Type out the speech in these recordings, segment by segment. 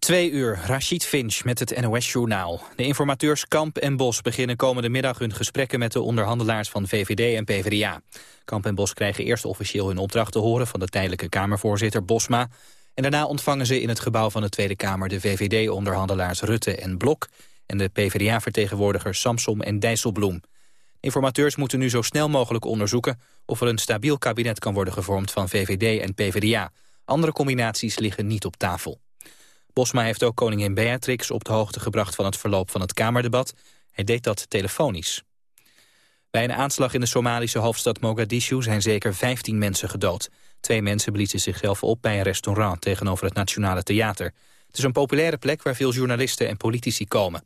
Twee uur, Rashid Finch met het NOS-journaal. De informateurs Kamp en Bos beginnen komende middag hun gesprekken met de onderhandelaars van VVD en PvdA. Kamp en Bos krijgen eerst officieel hun opdracht te horen van de tijdelijke Kamervoorzitter Bosma. En daarna ontvangen ze in het gebouw van de Tweede Kamer de VVD-onderhandelaars Rutte en Blok en de PvdA-vertegenwoordigers Samsom en Dijsselbloem. Informateurs moeten nu zo snel mogelijk onderzoeken of er een stabiel kabinet kan worden gevormd van VVD en PvdA. Andere combinaties liggen niet op tafel. Bosma heeft ook koningin Beatrix op de hoogte gebracht van het verloop van het Kamerdebat. Hij deed dat telefonisch. Bij een aanslag in de Somalische hoofdstad Mogadishu zijn zeker 15 mensen gedood. Twee mensen bliezen zichzelf op bij een restaurant tegenover het Nationale Theater. Het is een populaire plek waar veel journalisten en politici komen.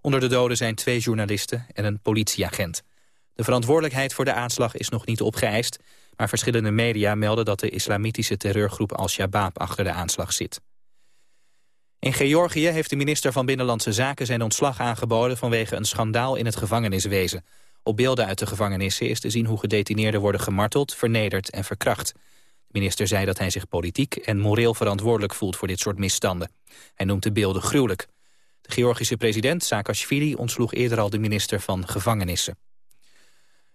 Onder de doden zijn twee journalisten en een politieagent. De verantwoordelijkheid voor de aanslag is nog niet opgeëist... maar verschillende media melden dat de islamitische terreurgroep Al-Shabaab achter de aanslag zit. In Georgië heeft de minister van Binnenlandse Zaken zijn ontslag aangeboden vanwege een schandaal in het gevangeniswezen. Op beelden uit de gevangenissen is te zien hoe gedetineerden worden gemarteld, vernederd en verkracht. De minister zei dat hij zich politiek en moreel verantwoordelijk voelt voor dit soort misstanden. Hij noemt de beelden gruwelijk. De Georgische president Saakashvili ontsloeg eerder al de minister van Gevangenissen.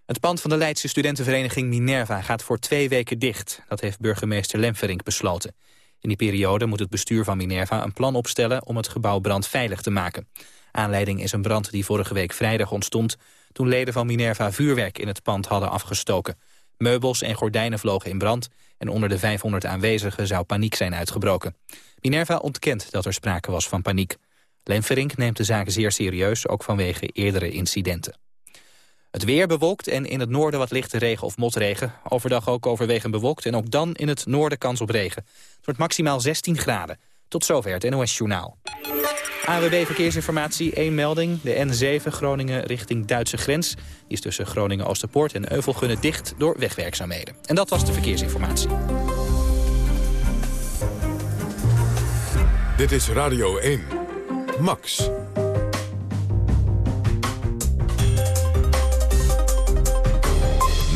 Het pand van de Leidse studentenvereniging Minerva gaat voor twee weken dicht. Dat heeft burgemeester Lemferink besloten. In die periode moet het bestuur van Minerva een plan opstellen om het gebouw brandveilig te maken. Aanleiding is een brand die vorige week vrijdag ontstond toen leden van Minerva vuurwerk in het pand hadden afgestoken. Meubels en gordijnen vlogen in brand en onder de 500 aanwezigen zou paniek zijn uitgebroken. Minerva ontkent dat er sprake was van paniek. Lemferink neemt de zaak zeer serieus, ook vanwege eerdere incidenten. Het weer bewolkt en in het noorden wat lichte regen of motregen. Overdag ook overwegend bewolkt en ook dan in het noorden kans op regen. Het wordt maximaal 16 graden. Tot zover het NOS Journaal. AWB Verkeersinformatie, één melding. De N7 Groningen richting Duitse grens. Die is tussen Groningen-Oosterpoort en Euvelgunne dicht door wegwerkzaamheden. En dat was de verkeersinformatie. Dit is Radio 1. Max.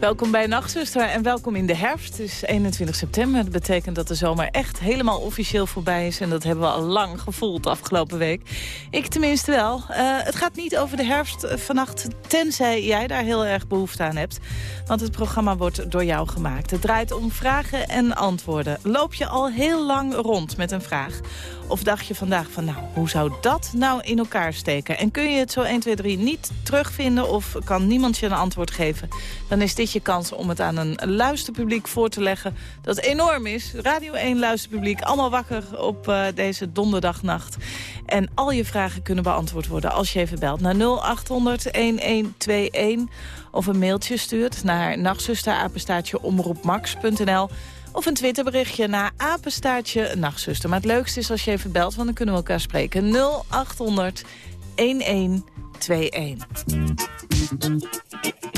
Welkom bij Nachtzuster en welkom in de herfst. Het is 21 september. Dat betekent dat de zomer echt helemaal officieel voorbij is. En dat hebben we al lang gevoeld afgelopen week. Ik tenminste wel. Uh, het gaat niet over de herfst vannacht, tenzij jij daar heel erg behoefte aan hebt. Want het programma wordt door jou gemaakt. Het draait om vragen en antwoorden. Loop je al heel lang rond met een vraag? Of dacht je vandaag van, nou, hoe zou dat nou in elkaar steken? En kun je het zo 1, 2, 3 niet terugvinden of kan niemand je een antwoord geven? Dan is dit je kans om het aan een luisterpubliek voor te leggen dat enorm is. Radio 1 luisterpubliek, allemaal wakker op uh, deze donderdagnacht. En al je vragen kunnen beantwoord worden als je even belt naar 0800-1121... of een mailtje stuurt naar nachtzusterapenstaatjeomroepmax.nl of een Twitterberichtje naar apenstaartje nachtzuster. Maar het leukste is als je even belt, want dan kunnen we elkaar spreken. 0800 1121.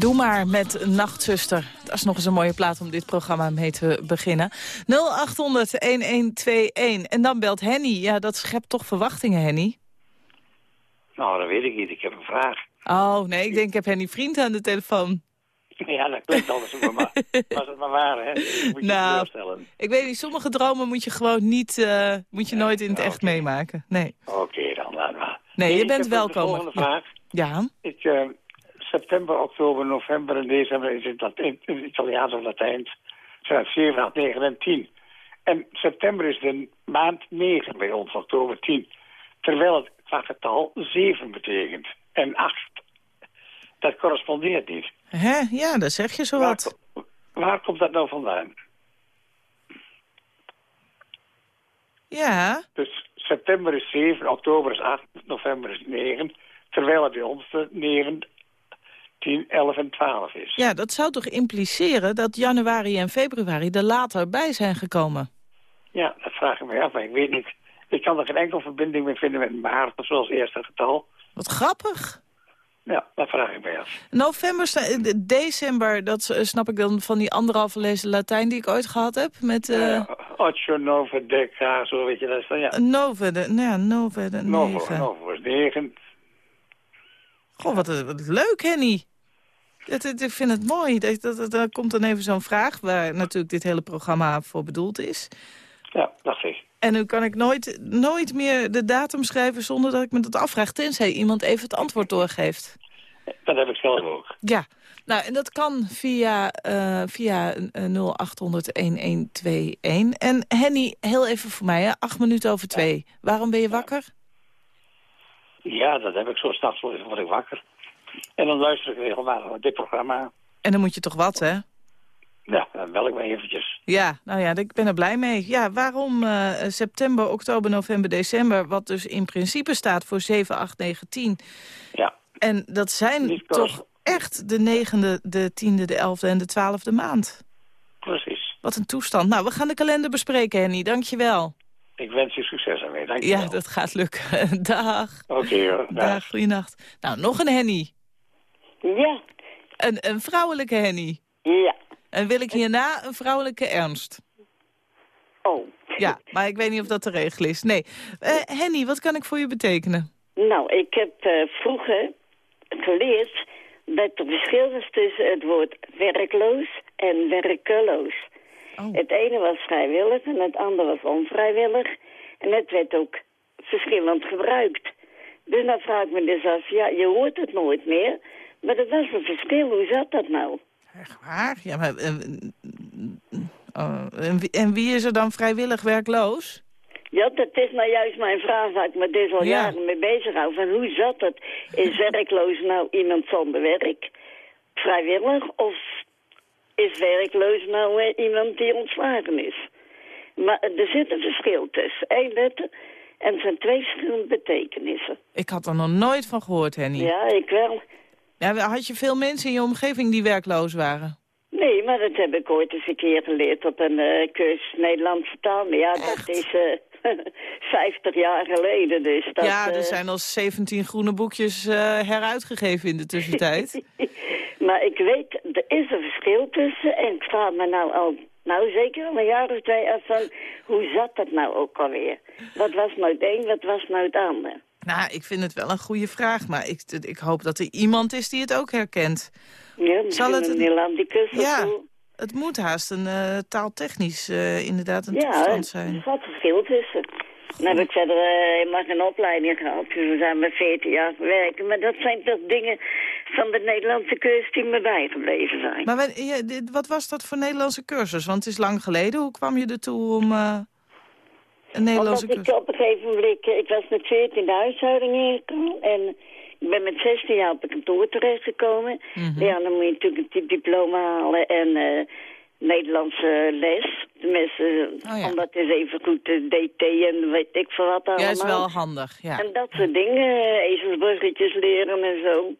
Doe maar met Nachtzuster. Dat is nog eens een mooie plaat om dit programma mee te beginnen. 0800-1121. En dan belt Henny. Ja, dat schept toch verwachtingen, Henny? Nou, dat weet ik niet. Ik heb een vraag. Oh, nee, ik denk ik heb Henny Vriend aan de telefoon. Ja, dat klinkt anders. maar, maar was het maar waar, hè? Moet je Nou, voorstellen. Ik weet niet, sommige dromen moet je gewoon niet, eh, moet je nooit in het ja, echt meemaken. Nee, Oké, dan laat maar. nee je bent welkom. De volgende vraag. Ja, Ik, eh, september, oktober, november en december is het, in het Italiaans of Latijns. Zijn het 7, 8, 9 en 10. En september is de maand 9 bij ons, oktober 10. Terwijl het qua getal 7 betekent. En 8, dat correspondeert niet. Hè? ja, dat zeg je zo wat. waar komt dat nou vandaan? Ja, Dus september is 7, oktober is 8, november is 9. Terwijl het bij ons de 9, 10, 11 en 12 is. ja, dat zou toch impliceren dat januari en februari er later bij zijn gekomen? Ja, dat vraag ik me af, maar ik weet niet. Ik kan er geen enkel verbinding mee vinden met maart, zoals eerste getal. Wat grappig. Ja, dat vraag ik me af. November, eh, de- december, dat eh, snap ik dan van die anderhalve lezen Latijn die ik ooit gehad heb. Met eh Eh Ocho, Nova, Deca, zo weet je dat. is dan, Ja, Nove, de, nou ja, Nove, de negen. Novo is 9. Goh, wat, wat leuk, Henny. Dat, dat- ik vind het mooi. Dat, dat, dat- komt dan even zo'n vraag waar natuurlijk dit hele programma voor bedoeld is. Ja, dacht ik. En nu kan ik nooit, nooit meer de datum schrijven zonder dat ik me dat afvraag. Tenzij iemand even het antwoord doorgeeft. Dat heb ik zelf ook. Ja, nou en dat kan via, eh via eh, 0800-1121. En Henny, heel even voor mij, hè, acht minuten over twee. Waarom ben je wakker? Ja, dat heb ik zo s'nachts word ik wakker. En dan luister ik regelmatig naar dit programma. En dan moet je toch wat, hè? Ja, dan bel ik me eventjes. Ja, nou ja, ik ben er blij mee. Ja, waarom eh, september, oktober, november, december... wat dus in principe staat voor 7, 8, 9, 10. Ja, En dat zijn Niet toch echt de negende, de tiende, de elfde en de twaalfde maand. precies. Wat een toestand. Nou, we gaan de kalender bespreken, Henny. Dank je wel. Ik wens je succes ermee. Dank je Ja, wel. dat gaat lukken. Dag. Oké hoor. dag. Dag, goeienacht. Nou, nog een Henny. Ja, Een, een vrouwelijke Henny. ja. En wil ik hierna een vrouwelijke Ernst. Oh. Ja, maar ik weet niet of dat de regel is. Nee. Eh, Henny, wat kan ik voor je betekenen? Nou, ik heb eh, vroeger geleerd dat er verschil is tussen het woord werkloos en werkeloos. Oh. Het ene was vrijwillig en het andere was onvrijwillig. En het werd ook verschillend gebruikt. Dus dan vraag ik me dus af, ja, je hoort het nooit meer. Maar dat was een verschil, hoe zat dat nou? Echt waar? Ja, maar... eh, oh, en, wie, en wie is er dan vrijwillig werkloos? Ja, dat is nou juist mijn vraag waar ik me dus al Ja. jaren mee bezig hou. Van hoe zat het? Is werkloos nou iemand zonder werk? Vrijwillig? Of is werkloos nou eh, iemand die ontslagen is? Maar eh, er zit een verschil tussen. Eén letter en het zijn twee verschillende betekenissen. Ik had er nog nooit van gehoord, Henny. Ja, ik wel. Ja, had je veel mensen in je omgeving die werkloos waren? Nee, maar dat heb ik ooit eens een keer geleerd op een eh, cursus Nederlandse taal. Maar ja, dat is eh 50 jaar geleden. Dus dat, ja, er eh, zijn al 17 groene boekjes heruitgegeven in de tussentijd. maar ik weet, er is een verschil tussen. En ik vraag me nou al, nou zeker al een jaar of twee af van... hoe zat dat nou ook alweer? Wat was nou het een, wat was nou het ander? Nou, ik vind het wel een goede vraag, maar ik, ik hoop dat er iemand is die het ook herkent. Ja, Zal het een Nederlandicus of Ja, zo. het moet haast een eh, taaltechnisch eh, inderdaad een Ja, toestand er zijn. zat verschil tussen. Dan heb ik verder eh, helemaal geen opleiding gehad. Dus we zijn met 14 jaar gewerkt. Maar dat zijn toch dingen van de Nederlandse cursus die me bijgebleven zijn. Maar wat, ja, wat was dat voor Nederlandse cursus? Want het is lang geleden. Hoe kwam je ertoe om eh, een Nederlandse Omdat ik op een gegeven moment, eh, ik was met 14 de huishouding ingekomen en ik ben met 16 jaar op een kantoor terechtgekomen. Mhm. Ja, dan moet je natuurlijk een diploma halen en eh, Nederlandse les. Tenminste, Oh ja. omdat het is even goed de DT en weet ik veel wat allemaal. Ja, is wel handig, ja. En dat soort dingen, eh, ezelsbruggetjes leren en zo.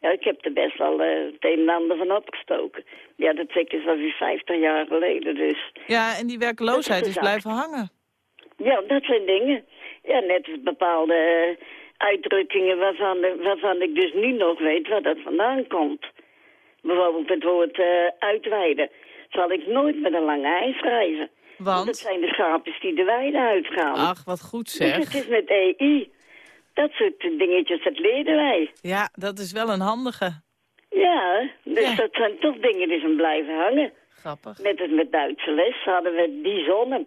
Ja, ik heb er best wel eh, het een en ander van opgestoken. Ja, dat zeker wel weer 50 jaar geleden, dus... Ja, en die werkloosheid is blijven hangen. Ja, dat zijn dingen. Ja, net als bepaalde eh, uitdrukkingen waarvan, waarvan ik dus nu nog weet waar dat vandaan komt. Bijvoorbeeld het woord eh, uitweiden. Zal ik nooit met een lange ei schrijven. Want dat zijn de schapjes die de weide uitgaan. ach, wat goed dus zeg. het is met EI. Dat soort dingetjes, dat leerden wij. Ja, dat is wel een handige. Ja, dus Ja. dat zijn toch dingen die zijn blijven hangen. Grappig. Net als met Duitse les hadden we die zonne.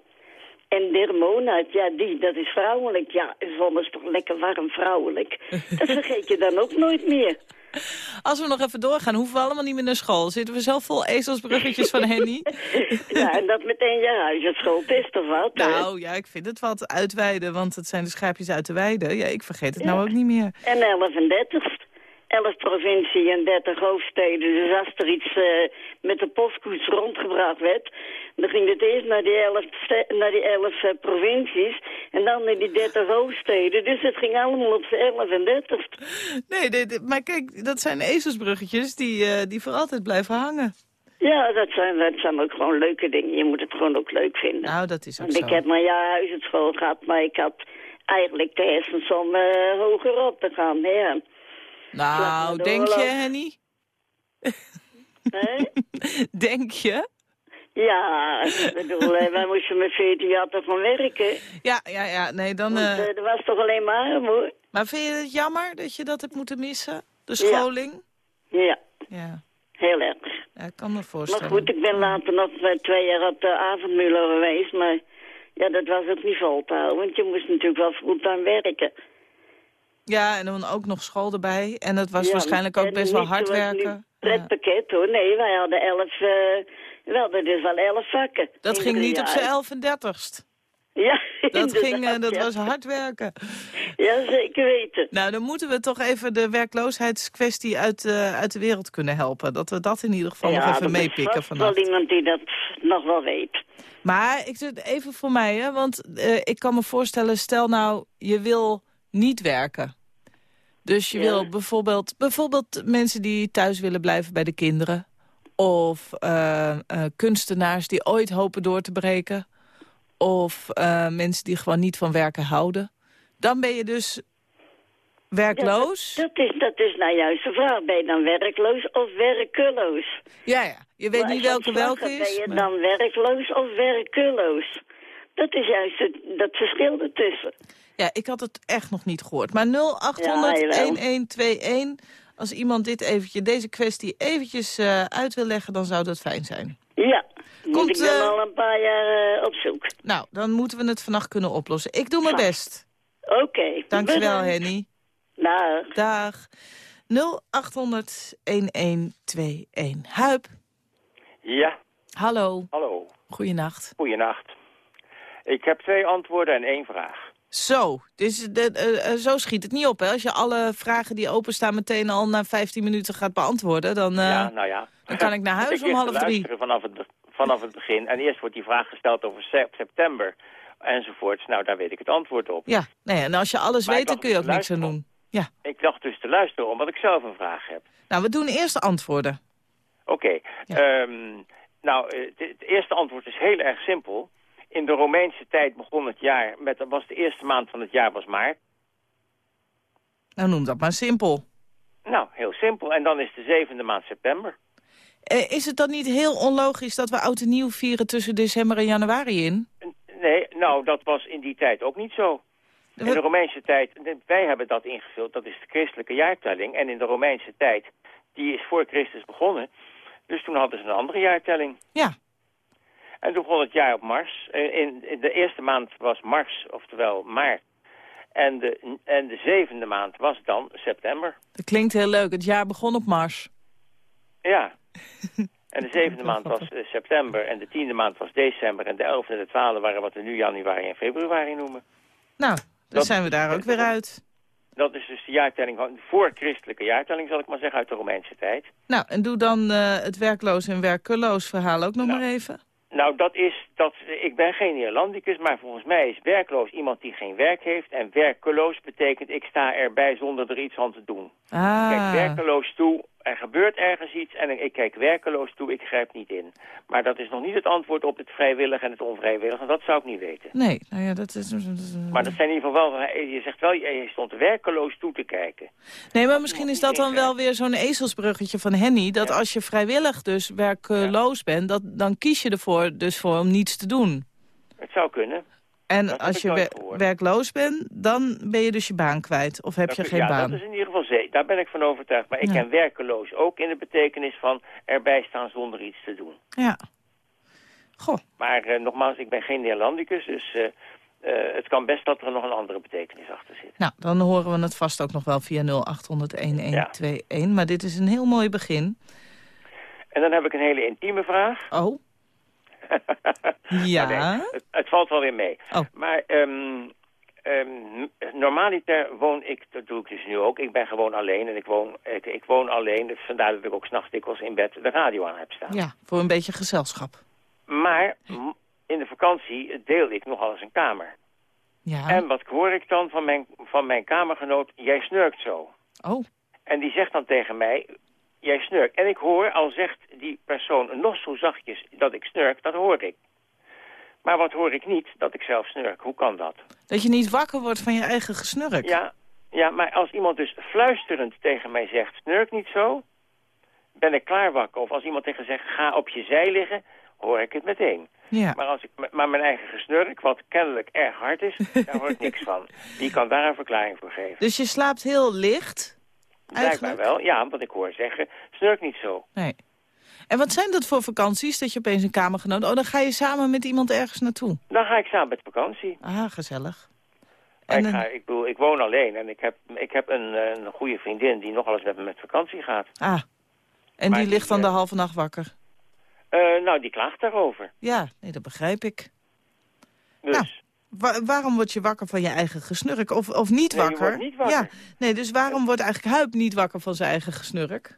En der monat, ja, die, dat is vrouwelijk. Ja, zon is toch lekker warm vrouwelijk. Dat vergeet je dan ook nooit meer. Als we nog even doorgaan, hoeven we allemaal niet meer naar school. Zitten we zelf vol ezelsbruggetjes van Henny? Ja, en dat meteen je huisartschool, het is toch wat? Nou ja, ik vind het wat uitweiden, want het zijn de schaapjes uit de weide. Ja, ik vergeet het nou ook niet meer. En 11 en 30 11 provincie en 30 hoofdsteden. Dus als er iets eh, met de postkoets rondgebracht werd... dan ging het eerst naar die 11, ste- naar die 11 eh, provincies... en dan naar die 30 hoofdsteden. Dus het ging allemaal op z'n 11 en 30 Nee, maar kijk, dat zijn ezelsbruggetjes die, eh, die voor altijd blijven hangen. Ja, dat zijn, dat zijn ook gewoon leuke dingen. Je moet het gewoon ook leuk vinden. Nou, dat is ook Want zo. ik heb maar ja huisartschool gehad, maar ik had eigenlijk de hersens om eh, hoger op te gaan. Ja. Nou, denk je. Henny? Hè? Denk je? Ja, ik bedoel, eh, wij moesten met 14 jaar toch gaan werken. Ja, ja, ja, nee, dan... Want eh, eh, er was toch alleen maar armoede? Maar vind je het jammer dat je dat hebt moeten missen? De scholing? Ja, Ja, heel erg. ja ik kan me Maar voorstellen. goed, ik ben later nog twee jaar op de avondmuller geweest, maar ja, dat was ook niet vol te houden, want je moest natuurlijk wel fulltime werken. Ja, en dan ook nog school erbij. En dat was Ja, waarschijnlijk ook best wel hard werken. Ja. Pretpakket hoor, nee, wij hadden elf, we hadden dus wel elf vakken. Dat in ging niet op zijn elf en dertigst. Ja, Dat, ging, eh, dat ja. was hard werken. Ja, zeker weten. Nou, dan moeten we toch even de werkloosheidskwestie uit, eh, uit de wereld kunnen helpen. Dat we dat in ieder geval nog even is meepikken vast vannacht. wel iemand die dat nog wel weet. Maar ik zit even voor mij, hè, want eh, ik kan me voorstellen... stel nou, je wil niet werken. Dus je Ja. wil bijvoorbeeld, bijvoorbeeld mensen die thuis willen blijven bij de kinderen... of eh, eh, kunstenaars die ooit hopen door te breken... of eh, mensen die gewoon niet van werken houden. Dan ben je dus werkloos. Ja, dat, is, dat is nou juist de vraag. Ben je dan werkloos of werkeloos? Ja, ja. Je weet Maar niet welke welke is. Ben je maar- dan werkloos of werkeloos? Dat is juist het, dat verschil ertussen. Ja, ik had het echt nog niet gehoord. Maar 0800-1121, als iemand dit eventje, deze kwestie eventjes eh, uit wil leggen, dan zou dat fijn zijn. Ja, Komt, moet ik dan eh, al een paar jaar eh, op zoek. Nou, dan moeten we het vannacht kunnen oplossen. Ik doe mijn best. Oké. Dankjewel, bedankt. Henny. Dag. Dag. 0800-1121. Huip, Ja, hallo. hallo. Goeienacht. Goeienacht. Ik heb twee antwoorden en één vraag. Zo, dus de, eh, eh, zo schiet het niet op. Hè? Als je alle vragen die openstaan meteen al na 15 minuten gaat beantwoorden... dan, eh, ja, nou ja. dan kan ik naar huis Ik om half drie. Vanaf het, vanaf het begin. En eerst wordt die vraag gesteld over sep- september enzovoorts. Nou, daar weet ik het antwoord op. Ja, nee, en als je alles Maar weet, dan kun je ook dus niks aan doen. Ja, Ik dacht dus te luisteren omdat ik zelf een vraag heb. nou, we doen eerst de antwoorden. Oké. Ja. ehm, nou, eh, het eerste antwoord is heel erg simpel. In de Romeinse tijd begon het jaar, met, dat was de eerste maand van het jaar was maart. Nou, noem dat maar simpel. Nou, heel simpel. En dan is de zevende maand september. Eh, is het dan niet heel onlogisch dat we oud en nieuw vieren tussen december en januari in? Nee, nou, dat was in die tijd ook niet zo. In de Romeinse tijd, wij hebben dat ingevuld, dat is de christelijke jaartelling. En in de Romeinse tijd, die is voor Christus begonnen. Dus toen hadden ze een andere jaartelling. Ja, En toen begon het jaar op Mars. In, in de eerste maand was Mars, oftewel maart. En de, en de zevende maand was dan september. dat klinkt heel leuk. Het jaar begon op Mars. Ja. En de zevende maand was eh, september. En de tiende maand was december. En de elfde en de twaalfde waren wat we nu januari en februari noemen. Nou, dan Dat- zijn we daar ook weer uit. Dat is dus de jaartelling van, voor christelijke jaartelling, zal ik maar zeggen, uit de Romeinse tijd. Nou, en doe dan eh, het werkloos en werkeloos verhaal ook nog Nou. maar even. Nou, dat is, dat, ik ben geen Nederlandicus, maar volgens mij is werkloos iemand die geen werk heeft. En werkeloos betekent, ik sta erbij zonder er iets aan te doen. Ik kijk Ah, werkeloos toe, er gebeurt ergens iets en ik kijk werkeloos toe, ik grijp niet in. Maar dat is nog niet het antwoord op het vrijwillig en het onvrijwillig, en dat zou ik niet weten. nee, nou ja, dat is... Maar dat zijn in ieder geval wel, je zegt wel, je stond werkeloos toe te kijken. Nee, maar misschien is dat dan wel weer zo'n ezelsbruggetje van Henny... dat Ja. als je vrijwillig dus werkloos bent... Dat, dan kies je ervoor dus voor om niets te doen. Het zou kunnen. En Dat als je nooit wer- gehoord. werkloos bent, dan ben je dus je baan kwijt. Of heb Dat je geen ja, baan. dat is in ieder geval zeker. Daar ben ik van overtuigd. Maar ik ken werkeloos ook in de betekenis van erbij staan zonder iets te doen. Ja. Goh, Maar eh, nogmaals, ik ben geen Nederlandicus, dus eh, eh, het kan best dat er nog een andere betekenis achter zit. nou, dan horen we het vast ook nog wel via 0800-1121. Maar dit is een heel mooi begin. En dan heb ik een hele intieme vraag. Oh, ja. Nee, het, het valt wel weer mee. Oh. Maar ehm ehm, normaliter woon ik, dat doe ik dus nu ook, ik ben gewoon alleen en ik woon, ik, ik woon alleen. Dus vandaar dat ik ook s'nachts dikwijls in bed de radio aan heb staan. ja, voor een beetje gezelschap. Maar in de vakantie deel ik nogal eens een kamer. Ja. En wat hoor ik dan van mijn, van mijn kamergenoot? Jij snurkt zo. Oh, En die zegt dan tegen mij, jij snurkt. En ik hoor, al zegt die persoon nog zo zachtjes dat ik snurk, dat hoor ik. Maar wat hoor ik niet? Dat ik zelf snurk. Hoe kan dat? dat je niet wakker wordt van je eigen gesnurk. Ja, ja, maar als iemand dus fluisterend tegen mij zegt, snurk niet zo, ben ik klaar wakker. Of als iemand tegen zegt, ga op je zij liggen, hoor ik het meteen. Ja. Maar, als ik, maar mijn eigen gesnurk, wat kennelijk erg hard is, daar hoor ik niks van. Wie kan daar een verklaring voor geven? Dus je slaapt heel licht? Blijkbaar eigenlijk? wel, ja, want ik hoor zeggen, snurk niet zo. Nee. En wat zijn dat voor vakanties, dat je opeens een kamergenoot... Oh, dan ga je samen met iemand ergens naartoe. Dan ga ik samen met vakantie. Ah, gezellig. En ik, ga, ik, bedoel, ik woon alleen en ik heb, ik heb een, eh, een goede vriendin die nogal eens met me met vakantie gaat. Ah, en Maar die ligt dan de eh, halve nacht wakker. Eh, nou, die klaagt daarover. Ja, nee, dat begrijp ik. Dus... Nou, Wa- waarom word je wakker van je eigen gesnurk? Of, of niet wakker? niet wakker. Ja, nee, dus waarom wordt eigenlijk Huip niet wakker van zijn eigen gesnurk?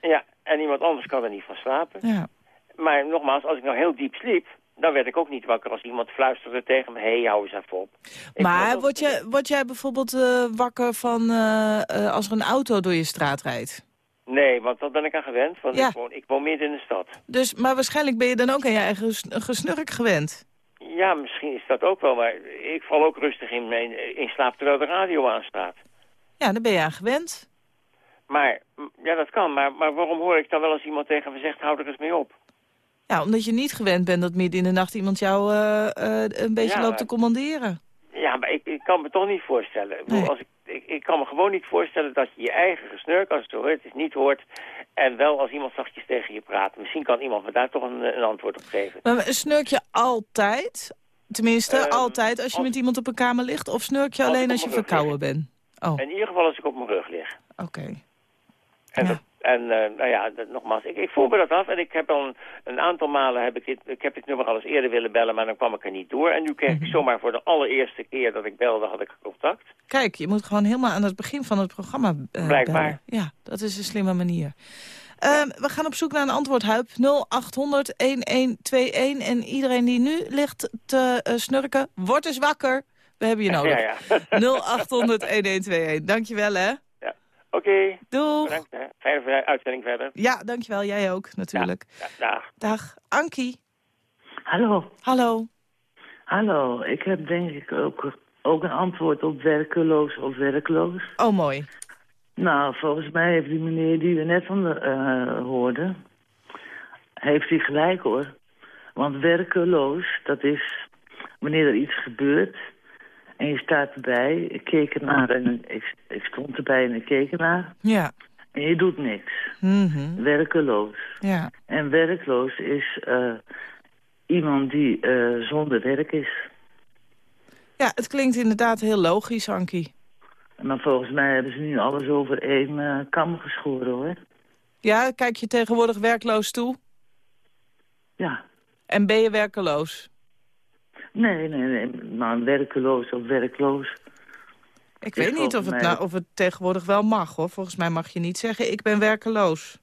Ja, en iemand anders kan er niet van slapen. Ja. Maar nogmaals, als ik nou heel diep sliep, dan werd ik ook niet wakker als iemand fluisterde tegen me, hé, hey, hou eens even op. Ik Maar word, jij, word jij bijvoorbeeld eh, wakker van eh, eh, als er een auto door je straat rijdt? Nee, want dat ben ik aan gewend, want Ja. ik, woon, ik woon midden in de stad. Dus, maar waarschijnlijk ben je dan ook aan je eigen ges- gesnurk gewend. Ja, misschien is dat ook wel, maar ik val ook rustig in, mijn, in slaap terwijl de radio aanstaat. Ja, daar ben je aan gewend. Maar, ja, dat kan, maar, maar waarom hoor ik dan wel als iemand tegen me zegt, hou er eens mee op? Ja, omdat je niet gewend bent dat midden in de nacht iemand jou eh, eh, een beetje Ja, loopt te commanderen. Ja, maar ik, ik kan me toch niet voorstellen. Ik, bedoel, Nee. als ik, ik, ik kan me gewoon niet voorstellen dat je je eigen gesnurk, als het zo hoort, is niet hoort. En wel als iemand zachtjes tegen je praat. Misschien kan iemand me daar toch een, een antwoord op geven. Maar snurk je altijd? Tenminste, Ehm, altijd als je als- met iemand op een kamer ligt? Of snurk je alleen als je verkouden bent? Oh, In ieder geval als ik op mijn rug lig. oké. En Ja. dat, En uh, nou ja, dat, nogmaals, ik, ik voel me dat af. En ik heb al een, een, aantal malen heb ik, dit, ik heb dit nummer al eens eerder willen bellen, maar dan kwam ik er niet door. En nu kreeg ik Mhm. zomaar voor de allereerste keer dat ik belde, had ik contact. Kijk, je moet gewoon helemaal aan het begin van het programma eh, Blijkbaar. bellen. Ja, dat is een slimme manier. Ehm, we gaan op zoek naar een antwoord, Huip. 0800-1121. En iedereen die nu ligt te eh, snurken, word eens wakker. We hebben je nodig. Ja, ja. 0800-1121. Dankjewel, hè. Oké, Doeg. bedankt. Hè. Fijne uitzending verder. Ja, dankjewel. Jij ook, natuurlijk. Ja, dag. Dag. Ankie. Hallo. Hallo. Hallo, ik heb denk ik ook, ook een antwoord op werkeloos of werkloos. Oh, mooi. Nou, volgens mij heeft die meneer die we net van de, eh, hoorden, heeft hij gelijk hoor. Want werkeloos, dat is wanneer er iets gebeurt en je staat erbij, ik keek ernaar en ik, ik stond erbij en ik keek ernaar Ja. en je doet niks. Mhm. Werkeloos. Ja. En werkloos is eh, iemand die eh, zonder werk is. Ja, het klinkt inderdaad heel logisch, Ankie. Maar volgens mij hebben ze nu alles over één eh, kam geschoren, hoor. Ja, kijk je tegenwoordig werkloos toe? Ja. En ben je werkeloos? Nee, nee, nee. Maar werkeloos of werkloos. Ik weet niet of het, nou, of het tegenwoordig wel mag, hoor. Volgens mij mag je niet zeggen, ik ben werkeloos.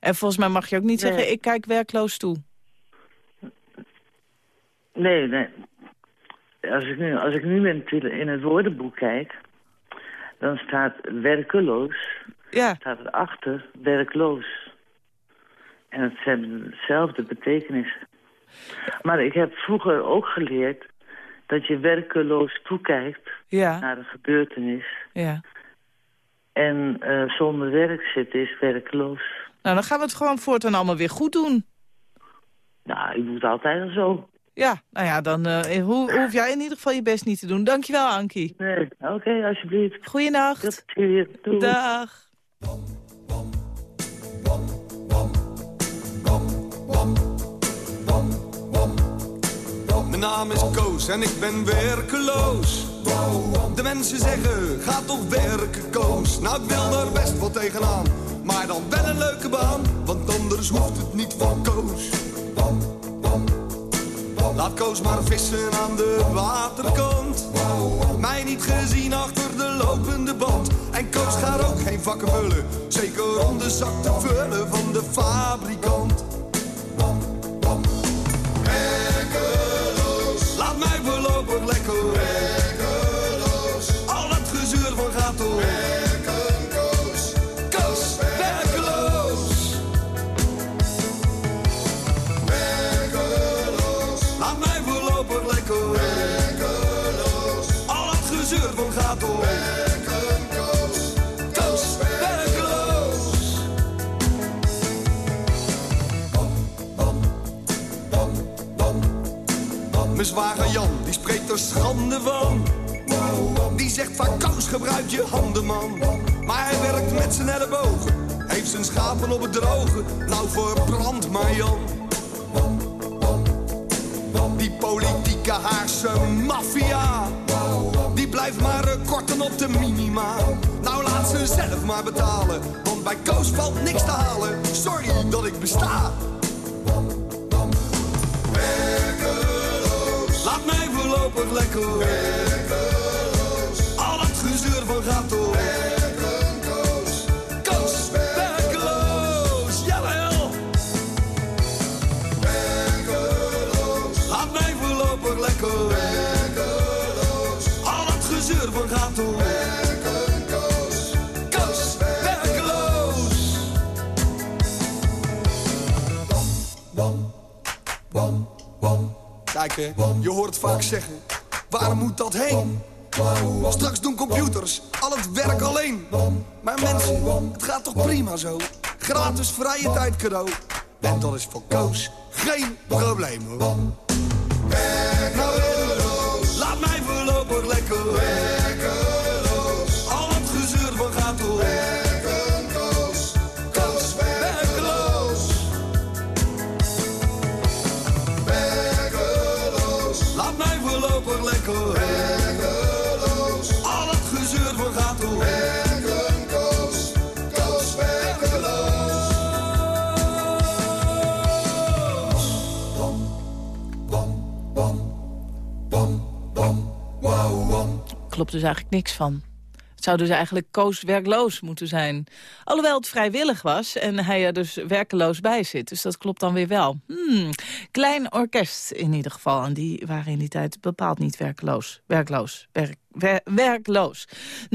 En volgens mij mag je ook niet Nee. zeggen, ik kijk werkloos toe. Nee, nee. Als ik nu, als ik nu in, het, in het woordenboek kijk... dan staat werkeloos, Ja, staat erachter werkloos. En het hebben dezelfde betekenis. Maar ik heb vroeger ook geleerd... dat je werkeloos toekijkt ja, naar een gebeurtenis... ja. En eh, zonder werk zitten is werkloos. Nou, dan gaan we het gewoon voortaan allemaal weer goed doen. Nou, ik doe het altijd al zo. Ja, nou ja, dan eh, ho hoef jij in ieder geval je best niet te doen. Dankjewel, Ankie. Nee, oké, alsjeblieft. Goeienacht. Tot ziens. Doei. Dag. Mijn naam is Koos en ik ben werkeloos. De mensen zeggen, ga toch werken, Koos. Nou, ik wil er best wel tegenaan. Maar dan wel een leuke baan, want anders hoeft het niet van Koos. Laat Koos maar vissen aan de waterkant. Mij niet gezien achter de lopende band. En Koos gaat ook geen vakken vullen. Zeker om de zak te vullen van de fabrikant. Zwager Jan, die spreekt er schande van. Die zegt van Koos, gebruik je handen, man. Maar hij werkt met zijn ellebogen. Heeft zijn schapen op het droge. Nou, verbrand maar, Jan. Die politieke Haagse maffia. Die blijft maar korten op de minima. Nou, laat ze zelf maar betalen. Want bij Koos valt niks te halen. Sorry dat ik besta. Voorlopig lekker. Werkeloos. Al dat gezeur van gaat Je hoort het vaak zeggen. Waar moet dat heen? Straks doen computers al het werk alleen. Maar mensen, het gaat toch prima zo? Gratis vrije tijd cadeau. En dat is voor Koos geen probleem hoor. Klopt dus eigenlijk niks van. Het zou dus eigenlijk Koos werkloos moeten zijn. Alhoewel het vrijwillig was en hij er dus werkeloos bij zit. Dus dat klopt dan weer wel. Hmm, klein orkest in ieder geval. En die waren in die tijd bepaald niet werkloos. Werkloos. Werk, wer- werkloos. 0800-1121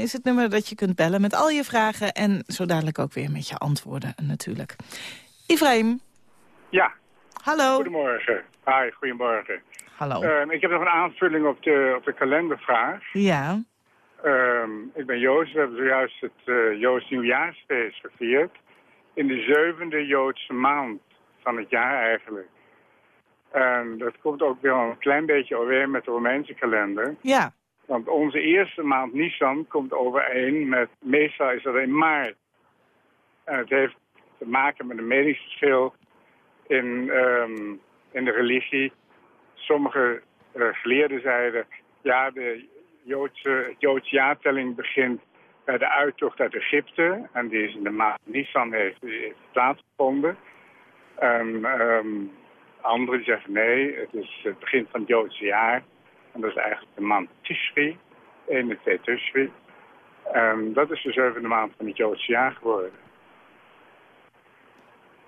is het nummer dat je kunt bellen met al je vragen. En zo dadelijk ook weer met je antwoorden natuurlijk. Ibrahim, Ja, hallo. goedemorgen. Hi, goedemorgen. Hallo. Ehm, ik heb nog een aanvulling op de, op de kalendervraag. ja, Ehm, ik ben Joost. We hebben zojuist het Joods Nieuwjaarsfeest gevierd. In de zevende Joodse maand van het jaar eigenlijk. En dat komt ook wel een klein beetje overeen met de Romeinse kalender. ja. Want onze eerste maand Nisan komt overeen met, meestal is dat in maart. En het heeft te maken met een meningsverschil in, ehm, in de religie. Sommige eh, geleerden zeiden, ja, de Joodse, jaartelling begint bij de uittocht uit Egypte. En die is in de maand Nisan heeft, plaatsgevonden. En ehm, anderen zeggen nee, het is het begin van het Joodse jaar. En dat is eigenlijk de maand Tishri, 1 en 2 Tishri. En dat is de zevende maand van het Joodse jaar geworden.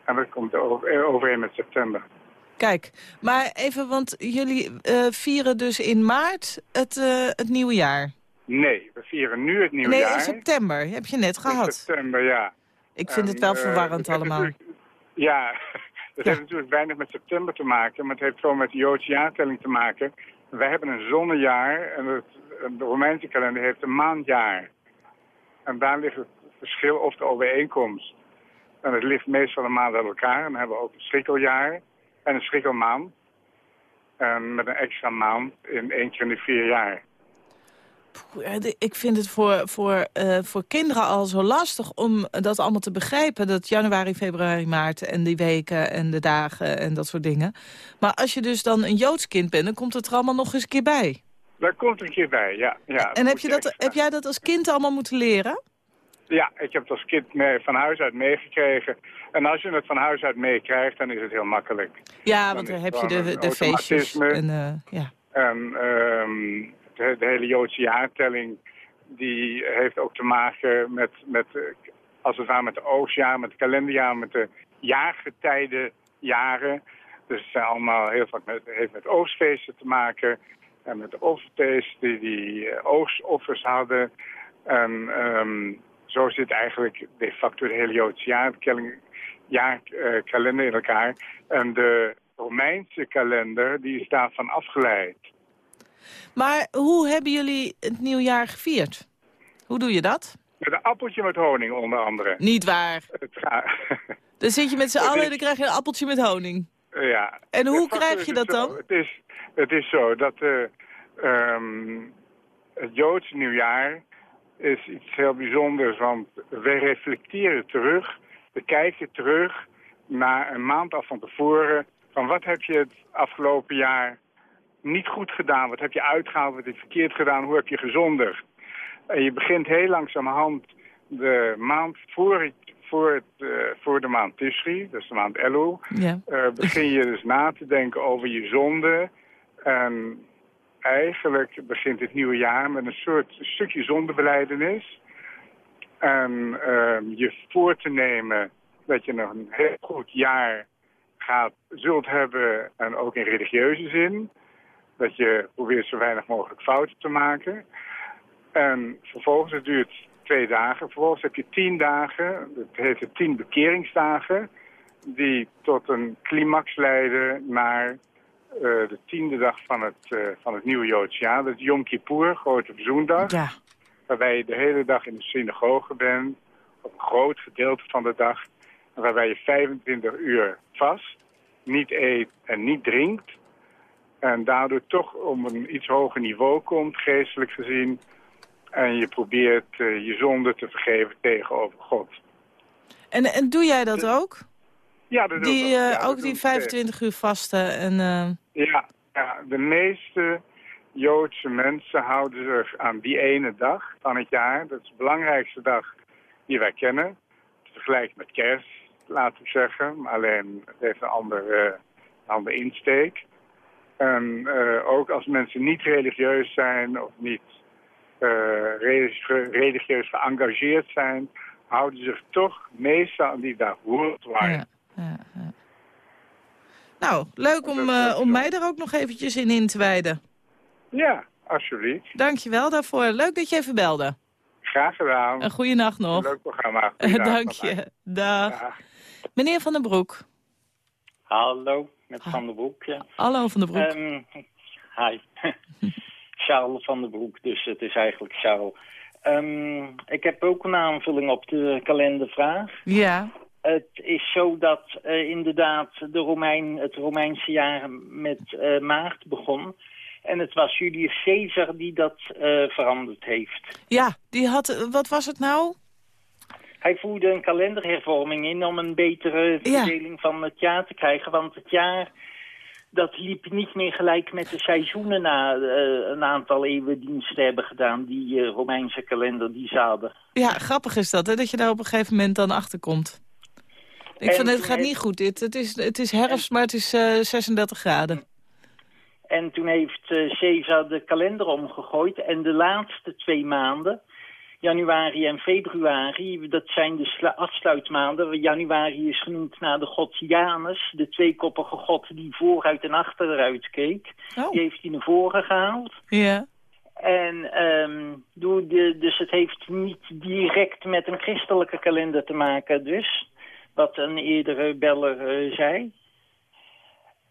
En dat komt eh, overeen met september. Kijk, maar even, want jullie eh, vieren dus in maart het, eh, het nieuwe jaar. Nee, we vieren nu het nieuwe nee, jaar. in september, heb je net In gehad. september, ja. Ik vind het wel eh, verwarrend het allemaal. Ja, dat Ja. heeft natuurlijk weinig met september te maken, maar het heeft gewoon met de Joodse jaartelling te maken. Wij hebben een zonnejaar en het, de Romeinse kalender heeft een maandjaar. En daar ligt het verschil of de overeenkomst. En het ligt meestal een maand uit elkaar. En dan hebben we ook een schrikkeljaar en een schrikkelmaand. En met een extra maand in één keer in de vier jaar. Ik vind het voor, voor, eh, voor kinderen al zo lastig om dat allemaal te begrijpen. Dat januari, februari, maart en die weken en de dagen en dat soort dingen. Maar als je dus dan een Joods kind bent, dan komt het er allemaal nog eens een keer bij. Daar komt een keer bij, ja. ja en heb, je dat, extra. heb jij dat als kind allemaal moeten leren? Ja, ik heb het als kind mee, van huis uit meegekregen. En als je het van huis uit meekrijgt, dan is het heel makkelijk. Ja, Dan want dan heb je de, de feestjes. En, eh, ja. En ehm, de, de hele Joodse jaartelling, die heeft ook te maken met, met als het ware met de oogstjaar, met het kalenderjaar, met de jaargetijdenjaren. Dus het zijn allemaal heel vaak met, heeft met oogstfeesten te maken. En met de offerfeesten die, die eh, oostoffers hadden. En ehm, zo zit eigenlijk de facto de hele Joodse jaartelling- jaarkalender in elkaar. En de Romeinse kalender, die is daarvan afgeleid. Maar hoe hebben jullie het nieuwjaar gevierd? Hoe doe je dat? Met een appeltje met honing onder andere. Niet waar. Dan zit je met z'n allen en dan krijg je een appeltje met honing. ja. En hoe krijg je het dat zo- dan? Het is, het is zo dat eh, ehm, het Joodse nieuwjaar is iets heel bijzonders. Want we reflecteren terug, we kijken terug naar een maand af van tevoren. Van wat heb je het afgelopen jaar niet goed gedaan? Wat heb je uitgehaald? Wat heb je verkeerd gedaan? Hoe heb je gezondigd? En je begint heel langzamerhand de maand voor, het, voor, het, eh, voor de maand Tishri, dus de maand Elul, Ja. eh, begin je dus na te denken over je zonde. En eigenlijk begint het nieuwe jaar met een soort stukje zondebeleidenis. En ehm, je voor te nemen dat je nog een heel goed jaar gaat, zult hebben, en ook in religieuze zin. Dat je probeert zo weinig mogelijk fouten te maken. En vervolgens, het duurt twee dagen. Vervolgens heb je tien dagen, dat heet het tien bekeringsdagen, die tot een climax leiden naar eh, de tiende dag van het, eh, van het nieuwe Joodse jaar. Dat is Yom Kippur, Grote Verzoendag. Ja. Waarbij je de hele dag in de synagoge bent, op een groot gedeelte van de dag. Waarbij je 25 uur vast, niet eet en niet drinkt. En daardoor toch om een iets hoger niveau komt, geestelijk gezien. En je probeert eh, je zonde te vergeven tegenover God. En, en doe jij dat ook? Ja, dat Die, doe ik eh, Ja, dat ook die ik 25 uur vasten en... eh, Ja, ja, de meeste Joodse mensen houden zich aan die ene dag van het jaar. Dat is de belangrijkste dag die wij kennen. Vergelijk met kerst, laat ik zeggen. Maar alleen het heeft een andere, andere insteek. En eh, ook als mensen niet religieus zijn of niet eh, religieus, religieus geëngageerd zijn, houden zich toch meestal aan die dag worldwide. Ja, ja, Nou, leuk om, uh, om mij er ook nog eventjes in in te wijden. Ja, alsjeblieft. Dankjewel daarvoor. Leuk dat je even belde. Graag gedaan. Een goede nacht nog. Een leuk programma. Dank je. Dag. Meneer Van den Broek. Hallo, met Van den Broek. Ja. Hallo Van den Broek. Um, hi. Charles van den Broek, dus het is eigenlijk Charles. Um, ik heb ook een aanvulling op de kalendervraag. Ja. Het is zo dat uh, inderdaad de Romein, het Romeinse jaar met uh, maart begon. En het was Julius Caesar die dat uh, veranderd heeft. Ja, die had, wat was het nou? Hij voerde een kalenderhervorming in om een betere verdeling ja. van het jaar te krijgen. Want het jaar, dat liep niet meer gelijk met de seizoenen na uh, een aantal eeuwen dienst hebben gedaan. Die uh, Romeinse kalender die ze hadden. Ja, grappig is dat, hè, dat je daar op een gegeven moment dan achter komt. Ik en vind het gaat niet goed. Dit. Het, is, het is herfst, en... maar het is uh, 36 graden. En toen heeft uh, Caesar de kalender omgegooid. En de laatste twee maanden, januari en februari, dat zijn de afsluitmaanden. Januari is genoemd naar de god Janus, de tweekoppige god die vooruit en achteruit keek. Oh. Die heeft hij naar voren gehaald. Ja. En um, de, dus het heeft niet direct met een christelijke kalender te maken dus. Wat een eerdere beller uh, zei.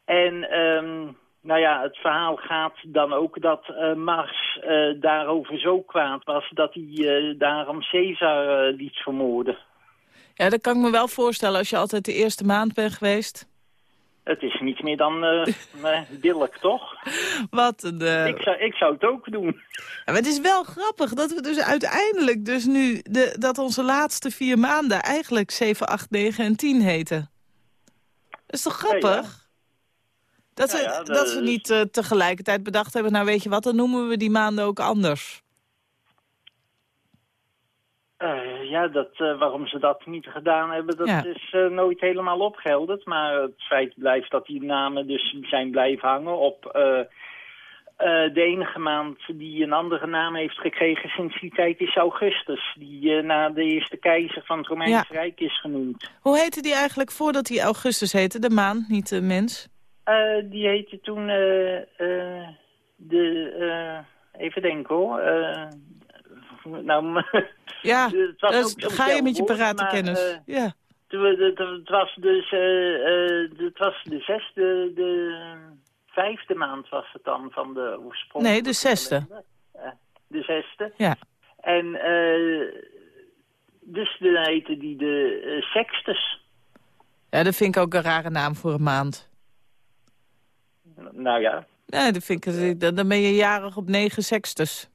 En... Um, nou ja, het verhaal gaat dan ook dat uh, Mars uh, daarover zo kwaad was... dat hij uh, daarom Caesar liet vermoorden. Ja, dat kan ik me wel voorstellen als je altijd de eerste maand bent geweest. Het is niet meer dan billig, toch? Wat een... Ik, zou, ik zou het ook doen. Ja, maar het is wel grappig dat we dus uiteindelijk dus nu... De, dat onze laatste vier maanden eigenlijk 7, 8, 9 en 10 heten. Dat is toch grappig? Ja, ja. Dat, ja, ja, dat, dat ze niet uh, tegelijkertijd bedacht hebben... nou weet je wat, dan noemen we die maanden ook anders. Uh, ja, dat, uh, waarom ze dat niet gedaan hebben, dat ja. is nooit helemaal opgehelderd. Maar het feit blijft dat die namen dus zijn blijven hangen op... de enige maand die een andere naam heeft gekregen sinds die tijd is Augustus. Die na de eerste keizer van het Romeinse Rijk is genoemd. Hoe heette die eigenlijk voordat hij Augustus heette? De maan, niet de mens? Uh, die heette toen uh, uh, de... even denken hoor. nou, ja, het was ga je met je paratenkennis. ja. Het was dus... het was de zesde... De vijfde maand was het dan van de oorsprong. Nee, de zesde. de zesde. Ja. En dus dan heette die de Sextus. Ja, dat vind ik ook een rare naam voor een maand. Nou ja. Nee, dat vind ik, dan ben je jarig op 9 sextus.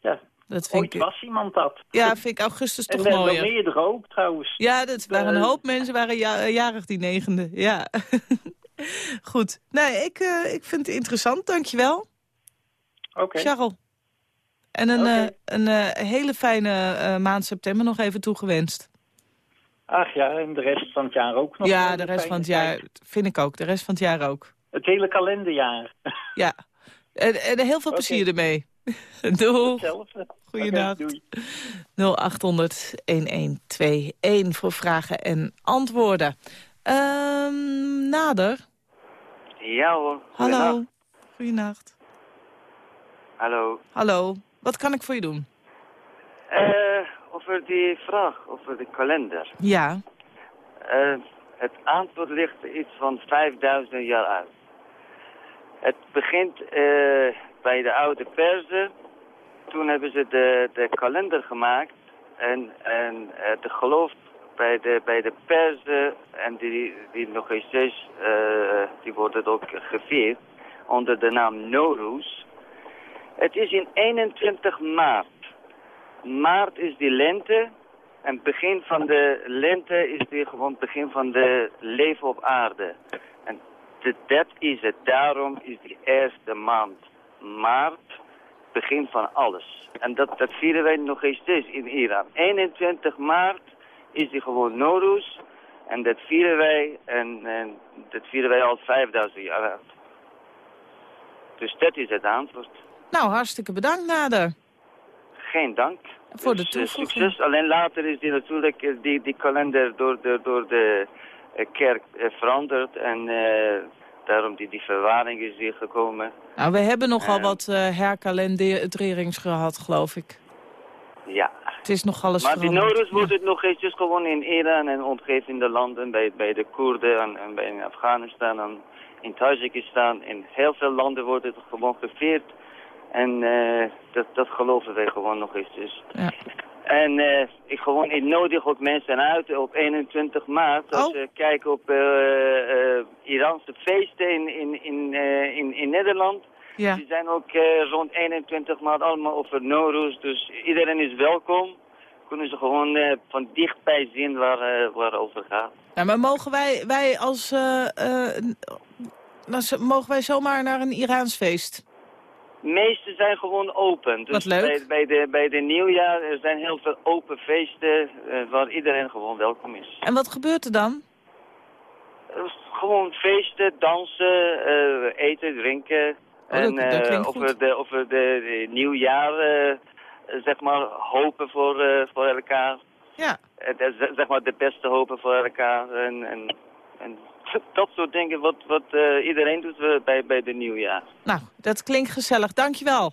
Ja, dat vind ooit ik... was iemand dat. Ja, vind ik augustus toch en, mooier. En meerdere ook trouwens. Ja, dat waren een hoop mensen waren jarig die negende. Ja. Goed. Nee, ik, uh, ik vind het interessant, dankjewel. Oké. Okay. Charles. En een, okay. uh, een uh, hele fijne maand september nog even toegewenst. Ach ja, en de rest van het jaar ook nog. Ja, de rest van het jaar vind ik ook. De rest van het jaar ook. Het hele kalenderjaar. Ja. En, en heel veel plezier okay. ermee. Doei. Hetzelfde. Goeiedag. Okay, 0800-1121 voor vragen en antwoorden. Um, nader. Ja hoor. Hallo. Goeienacht. Hallo. Hallo. Wat kan ik voor je doen? Uh, over die vraag, over de kalender. Ja. Uh, het antwoord ligt iets van 5000 jaar oud. Het begint uh, bij de oude Perzen. Toen hebben ze de, de kalender gemaakt. En, en uh, de geloof bij de, bij de Perzen, en die, die nog steeds, die worden ook gevierd onder de naam Norus. Het is in 21 maart. Maart is die lente. En begin van de lente is die gewoon begin van de leven op aarde. En dat is het. Daarom is die eerste maand maart begin van alles. En dat, dat vieren wij nog steeds in Iran. 21 maart is die gewoon Norus. En dat vieren wij, en, en dat vieren wij al 5000 jaar. Dus dat is het antwoord. Nou, hartstikke bedankt, Nader. Geen dank. Voor de Dus, eh, succes. Alleen later is die natuurlijk eh, die, die kalender door de, door de eh, kerk veranderd. En daarom die, die verwarring is hier gekomen. Nou, we hebben nogal Eh. wat uh, herkalenderings gehad, geloof ik. Ja. Het is nog alles Maar die. Norus wordt het nog eventjes gewoon in Iran en omgevende landen, bij, bij de Koerden en, en bij in Afghanistan en in Tajikistan. In heel veel landen wordt het gewoon gevierd. En eh, dat, dat geloven wij gewoon nog eventjes. Ja. En eh, ik gewoon, ik nodig ook mensen uit op 21 maart. Als Oh. je kijkt op eh, Iraanse feesten in, in, in, in, in Nederland. Ja. Die zijn ook rond 21 maart allemaal over Norus. Dus iedereen is welkom. Kunnen ze gewoon van dichtbij zien waar, waar het over gaat. Ja, maar mogen wij, wij als... nou, mogen wij zomaar naar een Iraans feest? Meeste zijn gewoon open. Dus Wat leuk. Bij, bij, de, bij de nieuwjaar er zijn heel veel open feesten eh, waar iedereen gewoon welkom is. En wat gebeurt er dan? Eh, gewoon feesten, dansen, eh, eten, drinken. Oh, en eh, over, de, over de, de nieuwjaar, zeg maar, hopen voor, voor elkaar. Ja. Zeg maar de beste hopen voor elkaar. En, en, en dat soort dingen wat, wat eh, iedereen doet eh, bij, bij de nieuwjaar. Nou, dat klinkt gezellig. Dankjewel.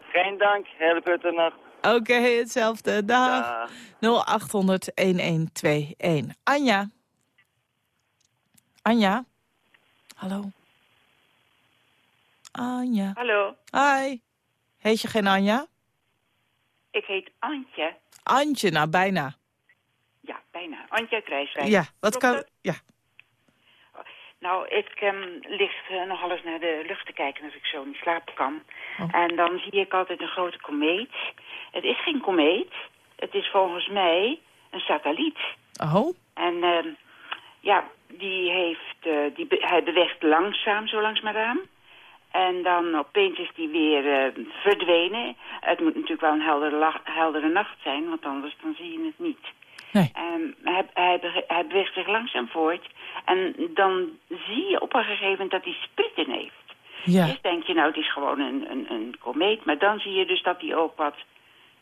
Geen dank, hele goede nacht. Oké, hetzelfde. Dag. Dag. 0800-1121. Anja. Anja. Hallo. Anja. Hallo, Hi. Heet je geen Anja? ik heet Antje. Antje, nou bijna. Ja, bijna. Antje Krijswijk. Ja, wat Klopt kan... Ja. Nou, ik ehm lig eh, nogal eens naar de lucht te kijken als ik zo niet slapen kan. Oh. En dan zie ik altijd een grote komeet. Het is geen komeet. Het is volgens mij een satelliet. Oh? En ehm, ja, die heeft, eh, die be- hij beweegt langzaam, zo langs maar aan. En dan opeens is die weer eh, verdwenen. Het moet natuurlijk wel een heldere, heldere nacht zijn, want anders dan zie je het niet. Nee. Ehm, hij, hij, be- hij beweegt zich langzaam voort. En dan zie je op een gegeven moment dat hij spritten heeft. Ja. Eerst denk je, nou, het is gewoon een, een, een komeet. Maar dan zie je dus dat hij ook wat,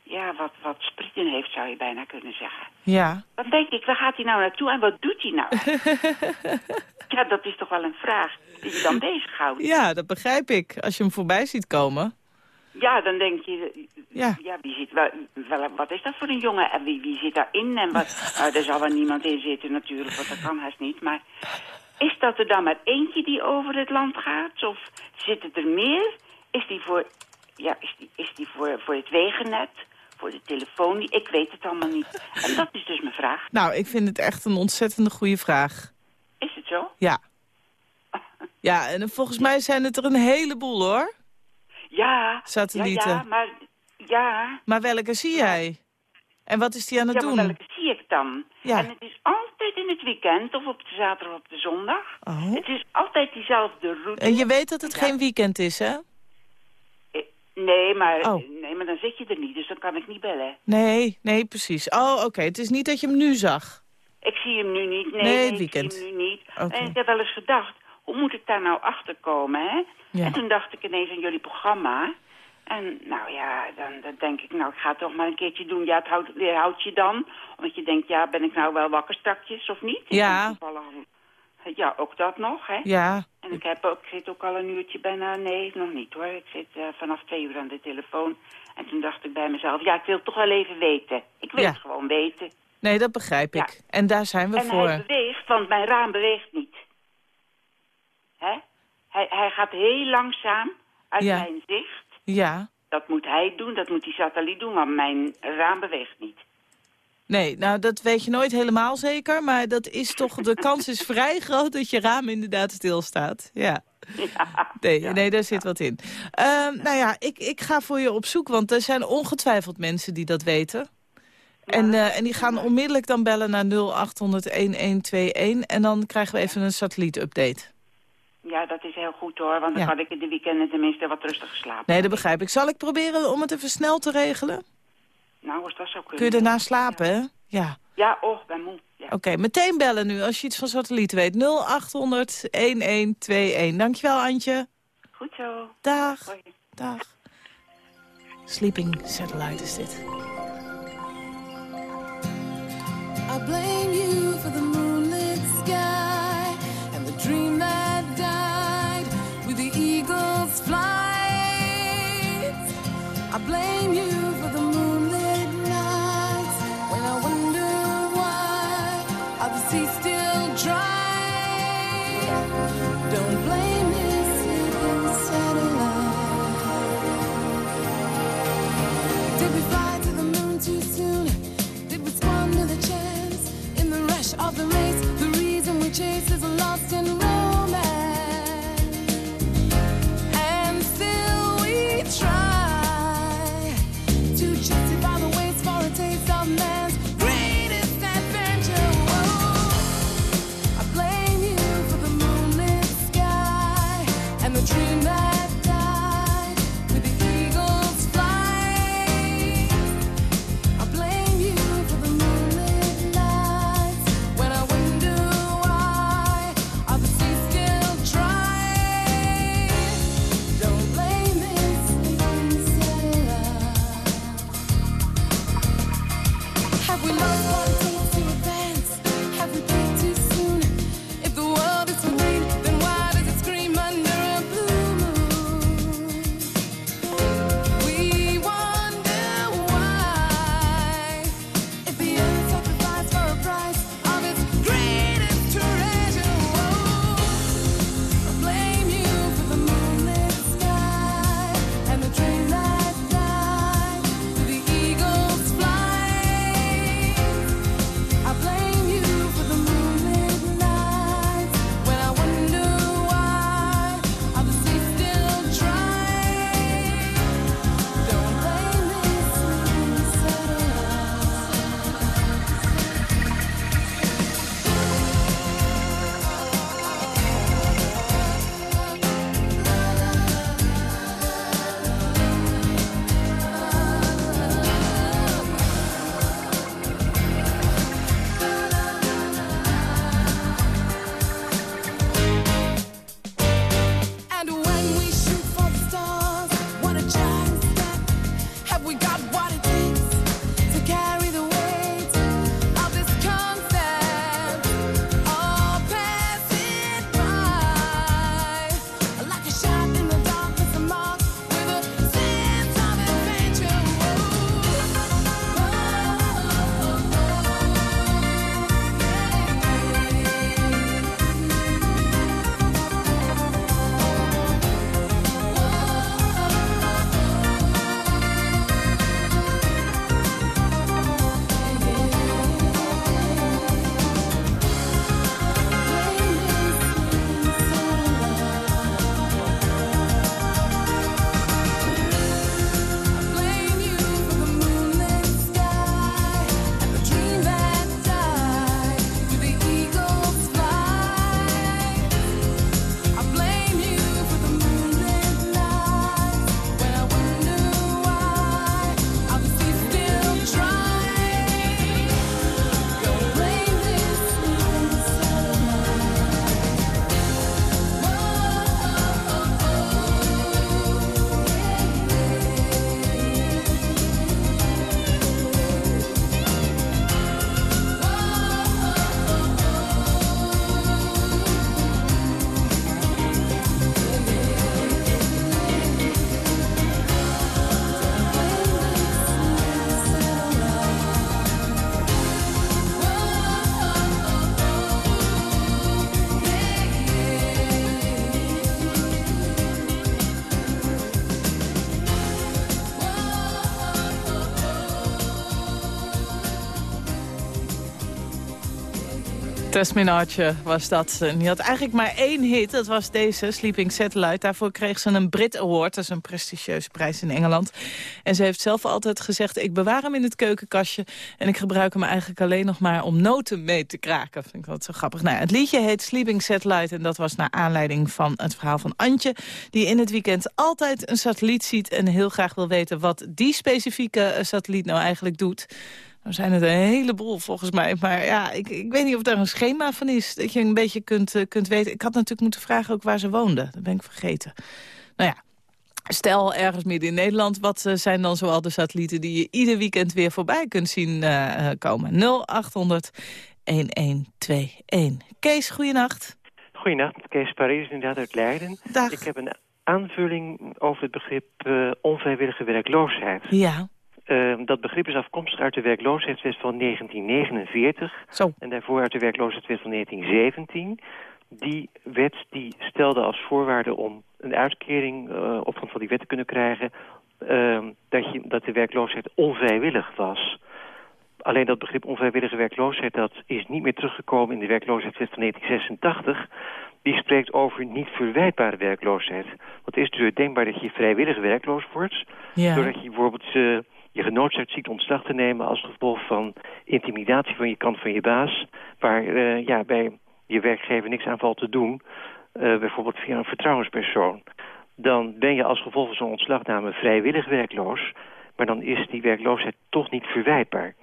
ja, wat, wat spritten heeft, zou je bijna kunnen zeggen. Ja. Dan denk ik, waar gaat hij nou naartoe en wat doet hij nou? ja, dat is toch wel een vraag die je dan bezighoudt. Ja, dat begrijp ik. Als je hem voorbij ziet komen. Ja, dan denk je, Ja. ja wie zit, wel, wel, wat is dat voor een jongen en wie, wie zit daarin? En wat, nou, er zal wel niemand in zitten natuurlijk, want dat kan haast niet. Maar is dat er dan maar eentje die over het land gaat? Of zitten er meer? Is die voor, ja, is die, is die voor, voor het wegennet? Voor de telefoon? Ik weet het allemaal niet. En dat is dus mijn vraag. Nou, ik vind het echt een ontzettende goede vraag. Is het zo? Ja. Ja, en volgens mij zijn het er een heleboel, hoor. Ja. Satellieten. Ja, ja, maar... Ja. Maar welke zie jij? En wat is die aan het ja, maar doen? welke zie ik dan? Ja. En het is altijd in het weekend, of op de zaterdag of op de zondag. Oh. Het is altijd diezelfde route. En je weet dat het Ja. geen weekend is, hè? Nee maar, Oh. nee, maar dan zit je er niet, dus dan kan ik niet bellen. Nee, nee, precies. Oh, oké. Het is niet dat je hem nu zag. Ik zie hem nu niet. Nee, Nee, het ik weekend. zie hem nu niet. En ik heb wel eens gedacht, hoe moet ik daar nou achter komen, hè? Ja. En toen dacht ik ineens aan jullie programma. En nou ja, dan, dan denk ik, nou, ik ga het toch maar een keertje doen. Ja, het houdt, houdt je dan. Omdat je denkt, ja, ben ik nou wel wakker strakjes of niet? Ja. En Ja, ook dat nog, hè? Ja. En ik, heb ook, ik zit ook al een uurtje bijna... Nee, nog niet hoor. Ik zit eh, vanaf twee uur aan de telefoon. En toen dacht ik bij mezelf... Ja, ik wil het toch wel even weten. Ik wil Ja. het gewoon weten. Nee, dat begrijp ik. En daar zijn we en voor. hij beweegt, want mijn raam beweegt niet. Hè? Hij, hij gaat heel langzaam uit Ja. mijn zicht. Ja. Dat moet hij doen, dat moet die satelliet doen, want mijn raam beweegt niet. Nee, nou dat weet je nooit helemaal zeker. Maar dat is toch, de kans is vrij groot dat je raam inderdaad stilstaat. Ja. Nee, nee, daar zit wat in. Ehm, nou ja, ik, ik ga voor je op zoek, want er zijn ongetwijfeld mensen die dat weten. En, eh, en die gaan onmiddellijk dan bellen naar 0800-1121 en dan krijgen we even een satelliet-update. Ja, dat is heel goed hoor, want dan Ja. kan ik in de weekenden tenminste wat rustiger slapen. Nee, dat begrijp ik. Zal ik proberen om het even snel te regelen? Nou, als dat zo kunnen. Kun je daarna slapen, hè? Ja. Ja, och, ben moe. Oké, meteen bellen nu als je iets van satelliet weet. 0800 1121. Dankjewel, Antje. Goed zo. Dag. Hoi. Dag. Sleeping Satellite is dit. I blame you for the moonlit sky and the dream that I blame you Tess Minartje was dat. En die had eigenlijk maar één hit. Dat was deze, Sleeping Satellite. Daarvoor kreeg ze een Brit Award. Dat is een prestigieuze prijs in Engeland. En ze heeft zelf altijd gezegd... ik bewaar hem in het keukenkastje... en ik gebruik hem eigenlijk alleen nog maar om noten mee te kraken. Vind ik wat zo grappig. Nou, het liedje heet Sleeping Satellite... en dat was naar aanleiding van het verhaal van Antje... die in het weekend altijd een satelliet ziet... en heel graag wil weten wat die specifieke eh, satelliet nou eigenlijk doet... Er zijn het een heleboel volgens mij. Maar ja, ik, ik weet niet of daar een schema van is. Dat je een beetje kunt, eh, kunt weten. Ik had natuurlijk moeten vragen ook waar ze woonden. Dat ben ik vergeten. Nou ja, stel ergens midden in Nederland. Wat eh, zijn dan zoal de satellieten die je ieder weekend weer voorbij kunt zien eh, komen? 0800 1121. Kees, goeienacht. Goedenacht, Kees Parijs, inderdaad uit Leiden. Dag. Ik heb een aanvulling over het begrip eh, onvrijwillige werkloosheid. Ja. Eh, dat begrip is afkomstig uit de werkloosheidswet van 1949. Zo. En daarvoor uit de werkloosheidswet van 1917. Die wet die stelde als voorwaarde om een uitkering eh, op grond van die wet te kunnen krijgen... eh, dat, je, dat de werkloosheid onvrijwillig was. Alleen dat begrip onvrijwillige werkloosheid... dat is niet meer teruggekomen in de werkloosheidswet van 1986. Die spreekt over niet verwijtbare werkloosheid. Want het is dus denkbaar dat je vrijwillig werkloos wordt... Ja. doordat je bijvoorbeeld eh, je genoodzaakt ziet ontslag te nemen... als gevolg van intimidatie van je kant van je baas... waar eh, ja, bij je werkgever niks aan valt te doen... eh, bijvoorbeeld via een vertrouwenspersoon... dan ben je als gevolg van zo'n ontslagname vrijwillig werkloos... maar dan is die werkloosheid toch niet verwijtbaar.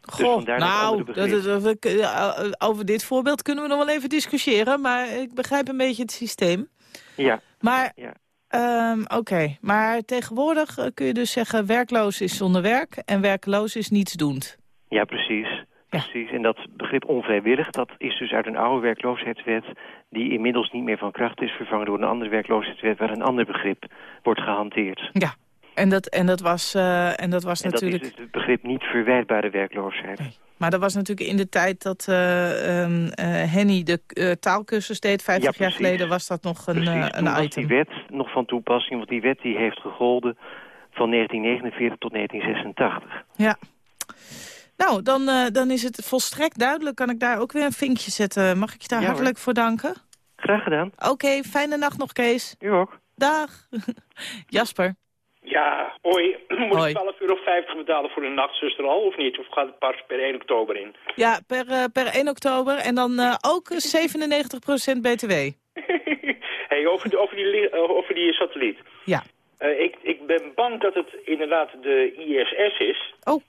Dus Goh, dat nou, dat, eh, over dit voorbeeld kunnen we nog wel even discussiëren. Maar ik begrijp een beetje het systeem. Ja. Maar, Ja. Ehm, oké. Maar tegenwoordig eh, kun je dus zeggen... werkloos is zonder werk en werkloos is nietsdoend. Ja, precies. Precies. En dat begrip onvrijwillig, dat is dus uit een oude werkloosheidswet... die inmiddels niet meer van kracht is, vervangen door een andere werkloosheidswet... waar een ander begrip wordt gehanteerd. Ja, en dat, en dat was, eh, en dat was En natuurlijk... dat is dus het begrip niet verwijtbare werkloosheid. Maar dat was natuurlijk in de tijd dat eh, ehm, eh, Henny de eh, taalkursus deed, 50 Ja, jaar geleden, was dat nog een, Precies, toen een was item. die wet nog van toepassing, want die wet die heeft gegolden van 1949 tot 1986. Ja. Nou, dan, dan is het volstrekt duidelijk. Kan ik daar ook weer een vinkje zetten? Mag ik je daar Ja, hartelijk voor danken? Graag gedaan. Oké, fijne nacht nog, Kees. U ook. Dag. Jasper. Ja, hoi. Moet Hoi. ik 12,50 euro betalen voor een nachtzuster al, of niet? Of gaat het pas per 1 oktober in? Ja, per, eh, per 1 oktober en dan eh, ook 97% btw. hey, over, over, die, eh, over die satelliet. Ja. Eh, ik, ik ben bang dat het inderdaad de ISS is. Oh,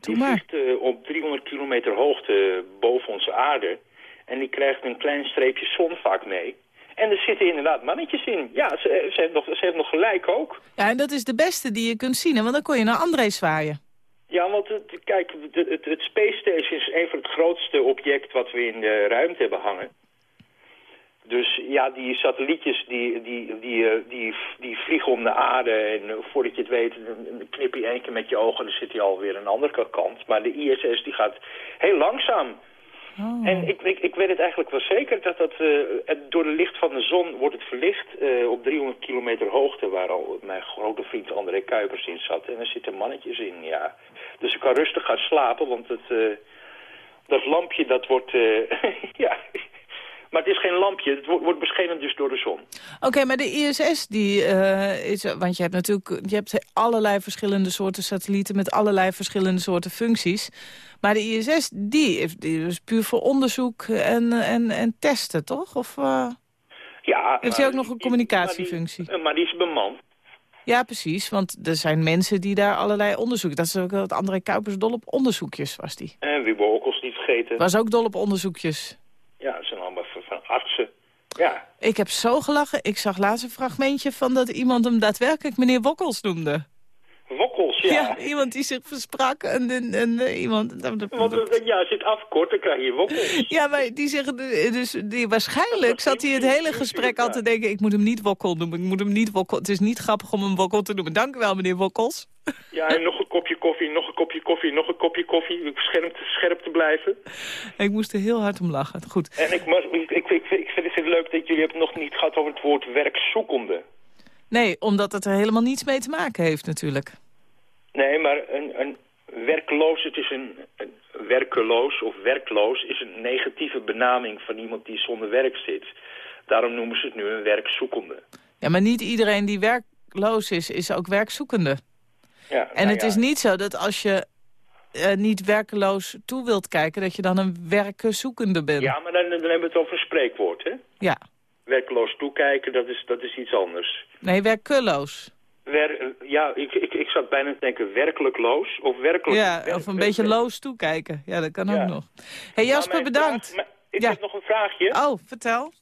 die vliegt eh, op 300 kilometer hoogte boven onze aarde. En die krijgt een klein streepje zon vaak mee. En er zitten inderdaad mannetjes in. Ja, ze, ze, heeft, nog, ze heeft nog gelijk ook. Ja, en dat is de beste die je kunt zien, hè, want dan kon je naar André zwaaien. Ja, want het, kijk, het, het, het Space Station is een van het grootste object wat we in de ruimte hebben hangen. Dus ja, die satellietjes die, die, die, eh, die, die vliegen om de aarde en voordat je het weet knip je één keer met je ogen en dan zit hij alweer aan de andere kant. Maar de ISS die gaat heel langzaam. En ik, ik, ik weet het eigenlijk wel zeker dat dat het- door de licht van de zon wordt het verlicht eh, op 300 kilometer hoogte waar al mijn grote vriend André Kuipers in zat. En er zitten mannetjes in, ja. Dus ik kan rustig gaan slapen, want het, eh, dat lampje dat wordt, ja... Maar het is geen lampje, het wordt, wordt beschenen dus door de zon. Oké, maar de ISS, die, eh, is, want je hebt natuurlijk je hebt allerlei verschillende soorten satellieten met allerlei verschillende soorten functies. Maar de ISS, die, heeft, die is puur voor onderzoek en, en, en testen, toch? Of eh, Ja, heeft hij ook nog een communicatiefunctie? die- maar die is bemand. Ja, precies, want er zijn mensen die daar allerlei onderzoeken... Dat is ook wat André Kuipers dol op onderzoekjes, was die. En Wibbo Okkels niet vergeten. Was ook dol op onderzoekjes. Ja, dat zijn allemaal van, van artsen. Ja, Ik heb zo gelachen. Ik zag laatst een fragmentje van dat iemand hem daadwerkelijk meneer Wokkels noemde. Wokkels, ja. iemand die zich versprak en, en, en eh, iemand... Want eh, ja, als je het afkort, dan krijg je wokkels. Ja, maar die zeggen, eh, dus die, waarschijnlijk zat hij het hele gesprek al te denken... ik moet hem niet Wokkel noemen, ik moet hem niet Wokkel... Het is niet grappig om hem Wokkel te noemen. Dank u wel, meneer Wokkels. Ja, en nog een kopje koffie, nog een kopje koffie, nog een kopje koffie. Scherp, scherp te blijven. Ik moest er heel hard om lachen. Goed. En ik, ik, ik, ik, ik vind het leuk dat jullie het nog niet gehad over het woord werkzoekende. Nee, omdat het er helemaal niets mee te maken heeft natuurlijk. Nee, maar een, een werkloos, het is een, een werkeloos of werkloos is een negatieve benaming van iemand die zonder werk zit. Daarom noemen ze het nu een werkzoekende. Ja, maar niet iedereen die werkloos is, is ook werkzoekende. Ja, En nou het ja. is niet zo dat als je eh, niet werkeloos toe wilt kijken... dat je dan een werkzoekende bent. Ja, maar dan, dan hebben we het over een spreekwoord, hè? Ja. Werkloos toekijken, dat is, dat is iets anders. Nee, werkeloos. wer- eh, ja, ik, ik, ik zat bijna te denken werkelijk loos. Of werkelijk... Ja, of een beetje loos toekijken. Ja, dat kan ook nog. hey, Jasper, bedankt. vraag- ik heb nog een vraagje. Oh, vertel.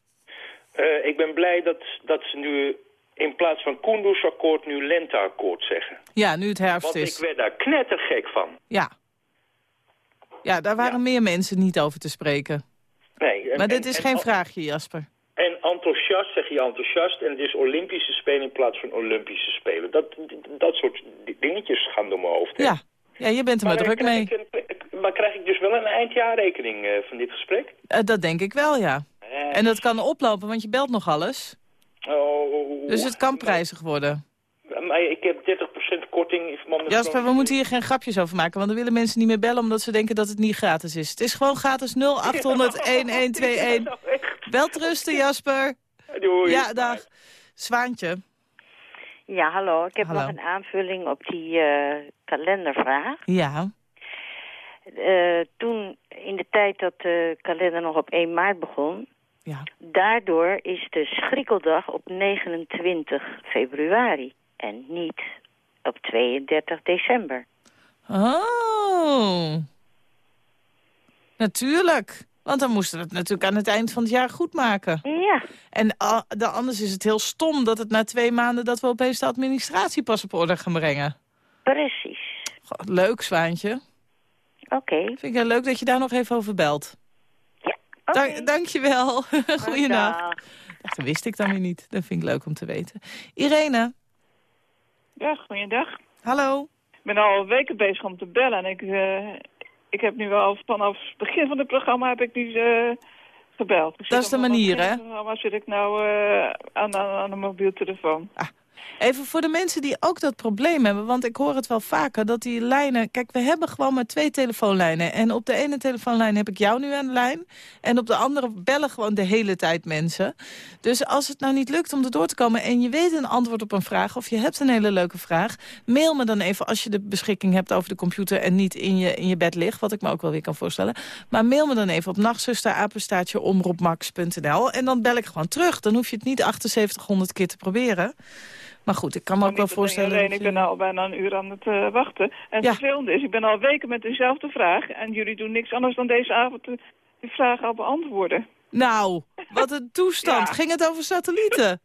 Eh, ik ben blij dat, dat ze nu in plaats van Kunduz-akkoord nu Lenteakkoord zeggen. Ja, nu het herfst Want is. ik werd daar knettergek van. Ja. Ja, daar waren meer mensen niet over te spreken. Nee, en- Maar dit en- is en geen vraagje, Jasper. En enthousiast zeg je enthousiast en het is Olympische Spelen in plaats van Olympische Spelen. Dat, dat soort di- dingetjes gaan door mijn hoofd. hè. Ja, ja je bent er maar Maar, druk mee. ik maar krijg ik dus wel een eindjaarrekening eh, van dit gesprek? Eh, dat denk ik wel, ja. Eh. En dat kan oplopen, want je belt nog alles. Oh, Dus het kan prijzig worden. Maar ik heb 30% korting. Jasper, we moeten hier geen grapjes over maken, want dan willen mensen niet meer bellen omdat ze denken dat het niet gratis is. Het is gewoon gratis 0800 1121. Belt rusten, Jasper. Doei. Ja, dag. Zwaantje. Ja, hallo. Ik heb Hallo. nog een aanvulling op die eh, kalendervraag. Ja. Eh, toen, in de tijd dat de kalender nog op 1 maart begon... Ja. daardoor is de schrikkeldag op 29 februari. En niet op 32 december. Oh. Natuurlijk. Want dan moesten we het natuurlijk aan het eind van het jaar goed maken. Ja. En anders is het heel stom dat het na twee maanden... dat we opeens de administratie pas op orde gaan brengen. Precies. Leuk, Zwaantje. Oké. Vind ik heel leuk dat je daar nog even over belt. Ja, Dank, dankjewel. Goeiedag. Dag. Ach, dat wist ik dan weer niet. Dat vind ik leuk om te weten. Irene. Ja, goeiedag. Hallo. Ik ben al weken bezig om te bellen en ik, eh, ik heb nu wel vanaf het begin van het programma heb ik nu eh, gebeld. Ik Dat is de manier, hè? programma zit ik nou eh, aan, aan, aan de mobiele telefoon. Even voor de mensen die ook dat probleem hebben, want ik hoor het wel vaker, dat die lijnen... Kijk, we hebben gewoon maar twee telefoonlijnen. En op de ene telefoonlijn heb ik jou nu aan de lijn. En op de andere bellen gewoon de hele tijd mensen. Dus als het nou niet lukt om er door te komen en je weet een antwoord op een vraag... of je hebt een hele leuke vraag, mail me dan even als je de beschikking hebt over de computer... en niet in je, in je bed ligt, wat ik me ook wel weer kan voorstellen. Maar mail me dan even op nachtzusterapenstaatjeomroepmax.nl en dan bel ik gewoon terug. Dan hoef je het niet 7800 keer te proberen. Maar goed, ik kan me ook wel voorstellen... Alleen, dat ik ben al bijna een uur aan het eh, wachten. En het vervelende is, ik ben al weken met dezelfde vraag... en jullie doen niks anders dan deze avond de, vraag al beantwoorden. Nou, wat een toestand. Ja. Ging het over satellieten?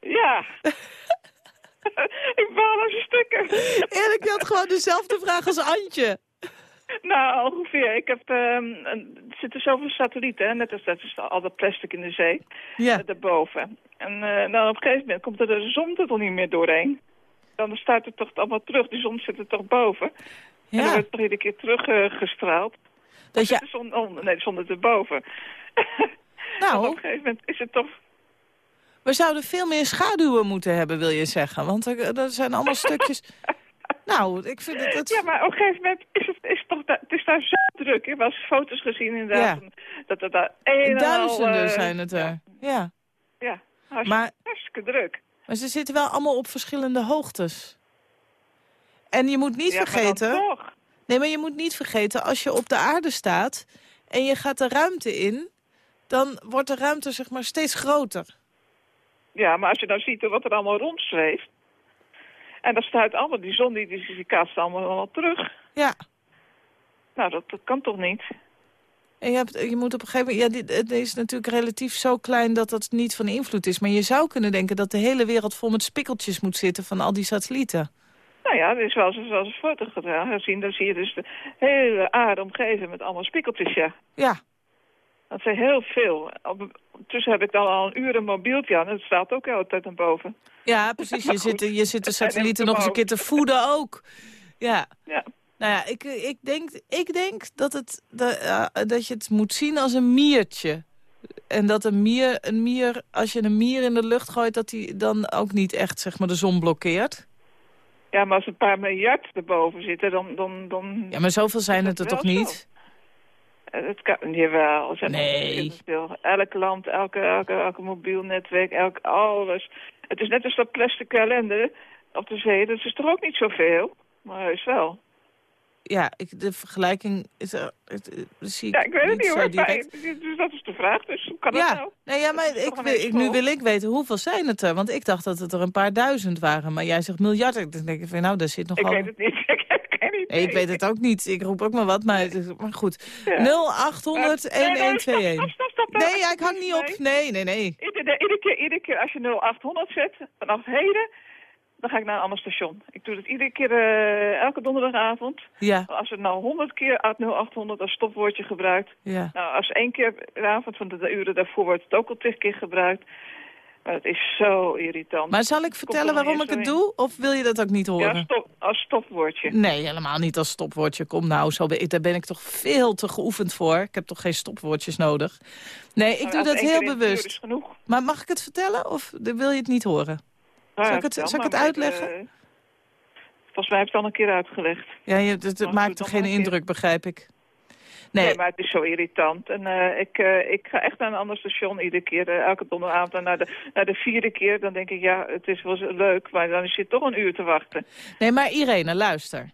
Ja. ik baal als stukken. Eerlijk, je had gewoon dezelfde vraag als Antje. Nou, ongeveer. Ik heb, ehm, er zitten zoveel satellieten, hè? net als dat is al dat plastic in de zee, Ja. eh, daarboven. En eh, dan op een gegeven moment komt er de zon er toch niet meer doorheen. Dan staat het toch allemaal terug, die zon zit er toch boven. En dan Ja. wordt het toch iedere keer teruggestraald. Dat je... De zon, oh, nee, de zon is erboven. Nou. op een gegeven moment is het toch... We zouden veel meer schaduwen moeten hebben, wil je zeggen. Want er, er zijn allemaal stukjes... Nou, ik vind het... het- Ja, maar op een gegeven moment is het, is toch het is daar zo druk. Ik eens foto's gezien inderdaad. Ja. Dat daar een al, Duizenden eh, zijn het er. Ja. Ja, hartstikke, Maar- hartstikke druk. Maar ze zitten wel allemaal op verschillende hoogtes. En je moet niet Ja, maar dan vergeten... toch. Nee, maar je moet niet vergeten, als je op de aarde staat... en je gaat de ruimte in... dan wordt de ruimte zeg maar steeds groter. Ja, maar als je nou ziet wat er allemaal rondzweeft... en dan staat allemaal die zon, die, die, die kaatst allemaal, allemaal terug. Ja. Nou, dat, dat kan toch niet? En je, hebt, je moet op een gegeven moment... Ja, dit, het is natuurlijk relatief zo klein dat dat niet van invloed is. Maar je zou kunnen denken dat de hele wereld vol met spikkeltjes moet zitten... van al die satellieten. Nou ja, er is wel eens, wel eens een foto gedaan. gezien. Dan zie je dus de hele aarde omgeven met allemaal spikkeltjes, ja. Ja. Dat zijn heel veel. Tussen heb ik dan al een uur een mobieltje aan. Dat staat ook altijd naar boven. Ja, precies. Je zit, je zit de satellieten nog eens een keer te voeden ook. Ja. Ja. Nou ja, ik, ik, denk, ik denk dat, het, dat, eh, dat je het moet zien als een miertje. En dat een mier, een mier, als je een mier in de lucht gooit... dat die dan ook niet echt zeg maar, de zon blokkeert. Ja, maar als een paar miljard erboven zitten, dan... dan, dan Ja, maar zoveel zijn het er toch zo. Eh, Het kan, jawel. Hebben Nee. veel. Elk land, elke, elke, elke mobiel netwerk, elk alles. Het is net als dat plastic kalender op de zee. Dat is toch ook niet zoveel? Maar is wel. Ja, ik, de vergelijking is er, het, het- zie ik Ja, ik weet het niet hoor. direct. Maar, dus dat is de vraag. Dus hoe kan dat Ja, nou? nee, ja, maar ik, wil- ik, nu wil ik weten hoeveel zijn het er. Want ik dacht dat het er een paar duizend waren. Maar jij zegt miljarden. Dan denk ik van, nou, daar zit Ik nogal... weet het niet. Ik heb geen idee. Nee, ik weet het ook niet. Ik roep ook maar wat, maar, maar goed. Ja. 0800 Nee, nee, stop, 1121. stop, stop, stop. Nee, ja, ik hang niet op. Nee, nee, nee. Iedere, keer, iedere keer als je 0800 zet, vanaf heden, dan ga ik naar een ander station. Ik doe dat iedere keer, eh, elke donderdagavond. Ja, Als het nou 100 keer uit 0800 als stopwoordje gebruikt. ja. Nou, als één keer de avond van de, uren daarvoor wordt het ook al tig keer gebruikt. Maar het is zo irritant. Maar zal ik vertellen er waarom ik het doe? Of wil je dat ook niet Ja, horen? stop, als stopwoordje. Nee, helemaal niet als stopwoordje. Kom nou, zo ben ik, daar ben ik toch veel te geoefend voor. Ik heb toch geen stopwoordjes nodig. Nee, ik Maar doe dat heel bewust. Maar mag ik het vertellen of wil je het niet horen? Ja, Zal ik het, zal ik uitleggen? eh, volgens mij heb ik het al een keer uitgelegd. Ja, je, het, het maakt geen indruk, begrijp ik. Nee. Nee, maar het is zo irritant. En eh, ik, eh, ik ga echt naar een ander station iedere keer, elke donderdagavond. En naar de, naar de vierde keer, dan denk ik, ja, het is wel leuk, maar dan zit toch een uur te wachten. nee, maar Irene, luister.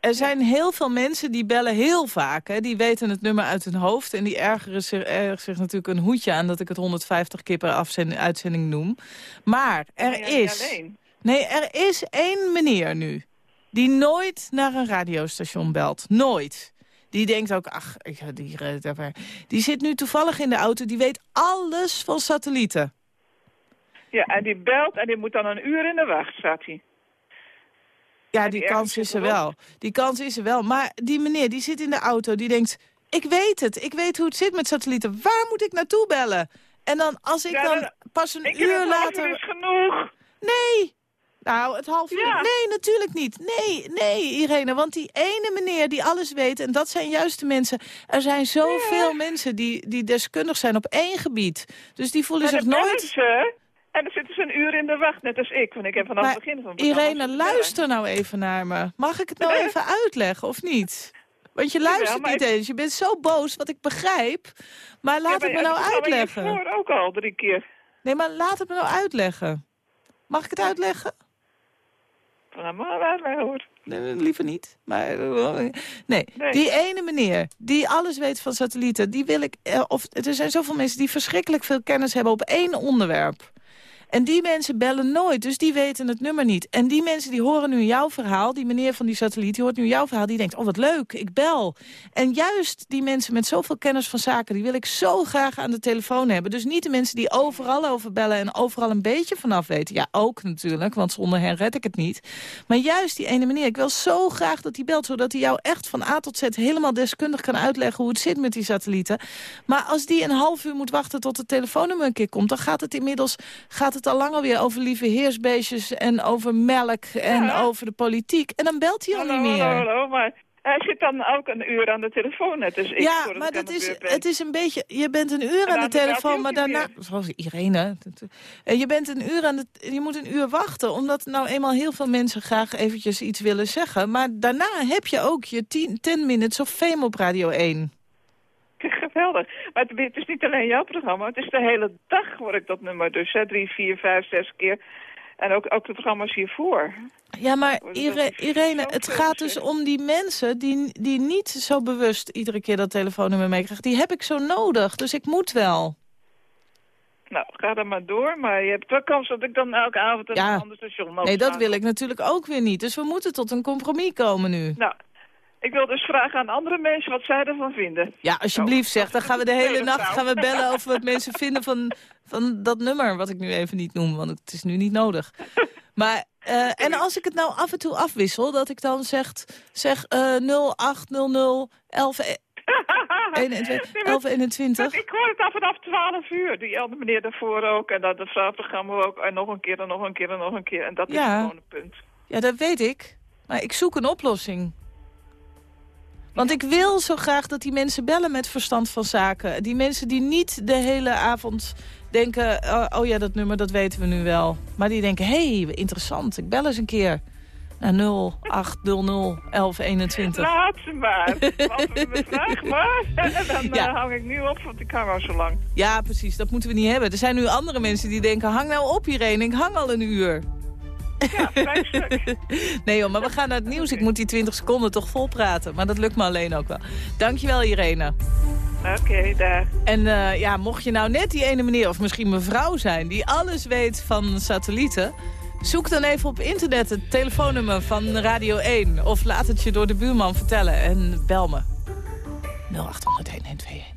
Er zijn heel veel mensen die bellen heel vaak. Hè. Die weten het nummer uit hun hoofd. En die ergeren zich, ergeren zich natuurlijk een hoedje aan... dat ik het 150 keer per uitzending noem. Maar er Ja, ja, niet is... alleen. Nee, er is één meneer nu... die nooit naar een radiostation belt. Nooit. Die denkt ook, ach, ik, die, die zit nu toevallig in de auto... die weet alles van satellieten. Ja, en die belt en die moet dan een uur in de wacht, staat hij. Ja, die kans is er wel. Die kans is er wel. Maar die meneer die zit in de auto, die denkt... ik weet het, ik weet hoe het zit met satellieten. Waar moet ik naartoe bellen? En dan, als ik Ja, dan dan- pas een Ik uur later... uur is genoeg. Nee! Nou, het half uur... Ja. Nee, natuurlijk niet. Nee, nee, Irene. Want die ene meneer die alles weet... en dat zijn juist de mensen... Er zijn zoveel mensen die, die deskundig zijn op één gebied. Dus die voelen En zich nooit... en dan zitten ze een uur in de wacht, net als ik. Want ik heb vanaf Maar het begin van Irene, luister nou even naar me. Mag ik het nou even uitleggen, of niet? Want je luistert niet ik- eens. Je bent zo boos, wat ik begrijp. Maar laat Ja, het me nou het uitleggen. hiervoor ook al drie keer. Nee, maar laat het me nou uitleggen. Mag ik het uitleggen? Nou, maar uitleggen hoor. Nee, liever niet. Maar, eh, nee. Nee. die ene meneer die alles weet van satellieten... die wil ik... eh, Of, er zijn zoveel mensen die verschrikkelijk veel kennis hebben op één onderwerp. En die mensen bellen nooit, dus die weten het nummer niet. En die mensen die horen nu jouw verhaal, die meneer van die satelliet... die hoort nu jouw verhaal, die denkt, oh wat leuk, ik bel. En juist die mensen met zoveel kennis van zaken... die wil ik zo graag aan de telefoon hebben. Dus niet de mensen die overal over bellen en overal een beetje vanaf weten. Ja, ook natuurlijk, want zonder hen red ik het niet. Maar juist die ene meneer, ik wil zo graag dat hij belt... zodat hij jou echt van A tot Z helemaal deskundig kan uitleggen... hoe het zit met die satellieten. Maar als die een half uur moet wachten tot het telefoonnummer een keer komt... dan gaat het inmiddels gaat het al lang alweer over lieve heersbeestjes... en over melk en Ja. over de politiek. En dan belt hij al Hallo, niet meer. hallo, hallo, maar hij zit dan ook een uur aan de telefoon net. Dus ik ja, maar dat is, het is een beetje... Je bent een uur aan de telefoon, maar daarna... Zoals Irene. En je bent een uur aan de... Je moet een uur wachten, omdat nou eenmaal heel veel mensen graag eventjes iets willen zeggen. Maar daarna heb je ook je 10 10 minutes of fame op Radio 1. Geweldig. Maar het, het is niet alleen jouw programma. Het is de hele dag hoor ik dat nummer. Dus hè, drie, vier, vijf, zes keer. En ook, ook de programma's hiervoor. Ja, maar Irene, zo het gaat dus om die mensen die, die niet zo bewust iedere keer dat telefoonnummer meekrijgen. Die heb ik zo nodig, dus ik moet wel. Nou, ga dan maar door. Maar je hebt wel kans dat ik dan elke avond Ja. een ander station mag Nee, dat wil ik natuurlijk ook weer niet. Dus we moeten tot een compromis komen nu. Nou, ik wil dus vragen aan andere mensen wat zij ervan vinden. Ja, alsjeblieft zeg. Dan gaan we de hele nacht gaan we bellen over wat mensen vinden van, van dat nummer. Wat ik nu even niet noem, want het is nu niet nodig. Maar, eh, en als ik het nou af en toe afwissel, dat ik dan zeg, zeg eh 0800 11 1121. Ik hoor het af vanaf 12 uur. Die andere meneer daarvoor ook. En dat het vrouwprogramma ook. En nog een keer en nog een keer en nog een keer. En dat Ja. is gewoon een punt. Ja, dat weet ik. Maar ik zoek een oplossing. Want ik wil zo graag dat die mensen bellen met verstand van zaken. Die mensen die niet de hele avond denken... oh, oh ja, dat nummer, dat weten we nu wel. Maar die denken, hé, hey, interessant, ik bel eens een keer. Naar 0800 1121. Laat ze maar. Vraag maar. En dan Ja. eh, hang ik nu op, want ik hang al zo lang. Ja, precies, dat moeten we niet hebben. Er zijn nu andere mensen die denken, hang nou op Irene, ik hang al een uur. Ja, stuk. nee joh, maar we gaan naar het nieuws. Ik moet die 20 seconden toch vol praten. Maar dat lukt me alleen ook wel. Dankjewel Irene. Oké, daar. En eh, ja, mocht je nou net die ene meneer of misschien mevrouw zijn... die alles weet van satellieten... zoek dan even op internet het telefoonnummer van Radio 1... of laat het je door de buurman vertellen en bel me. 0800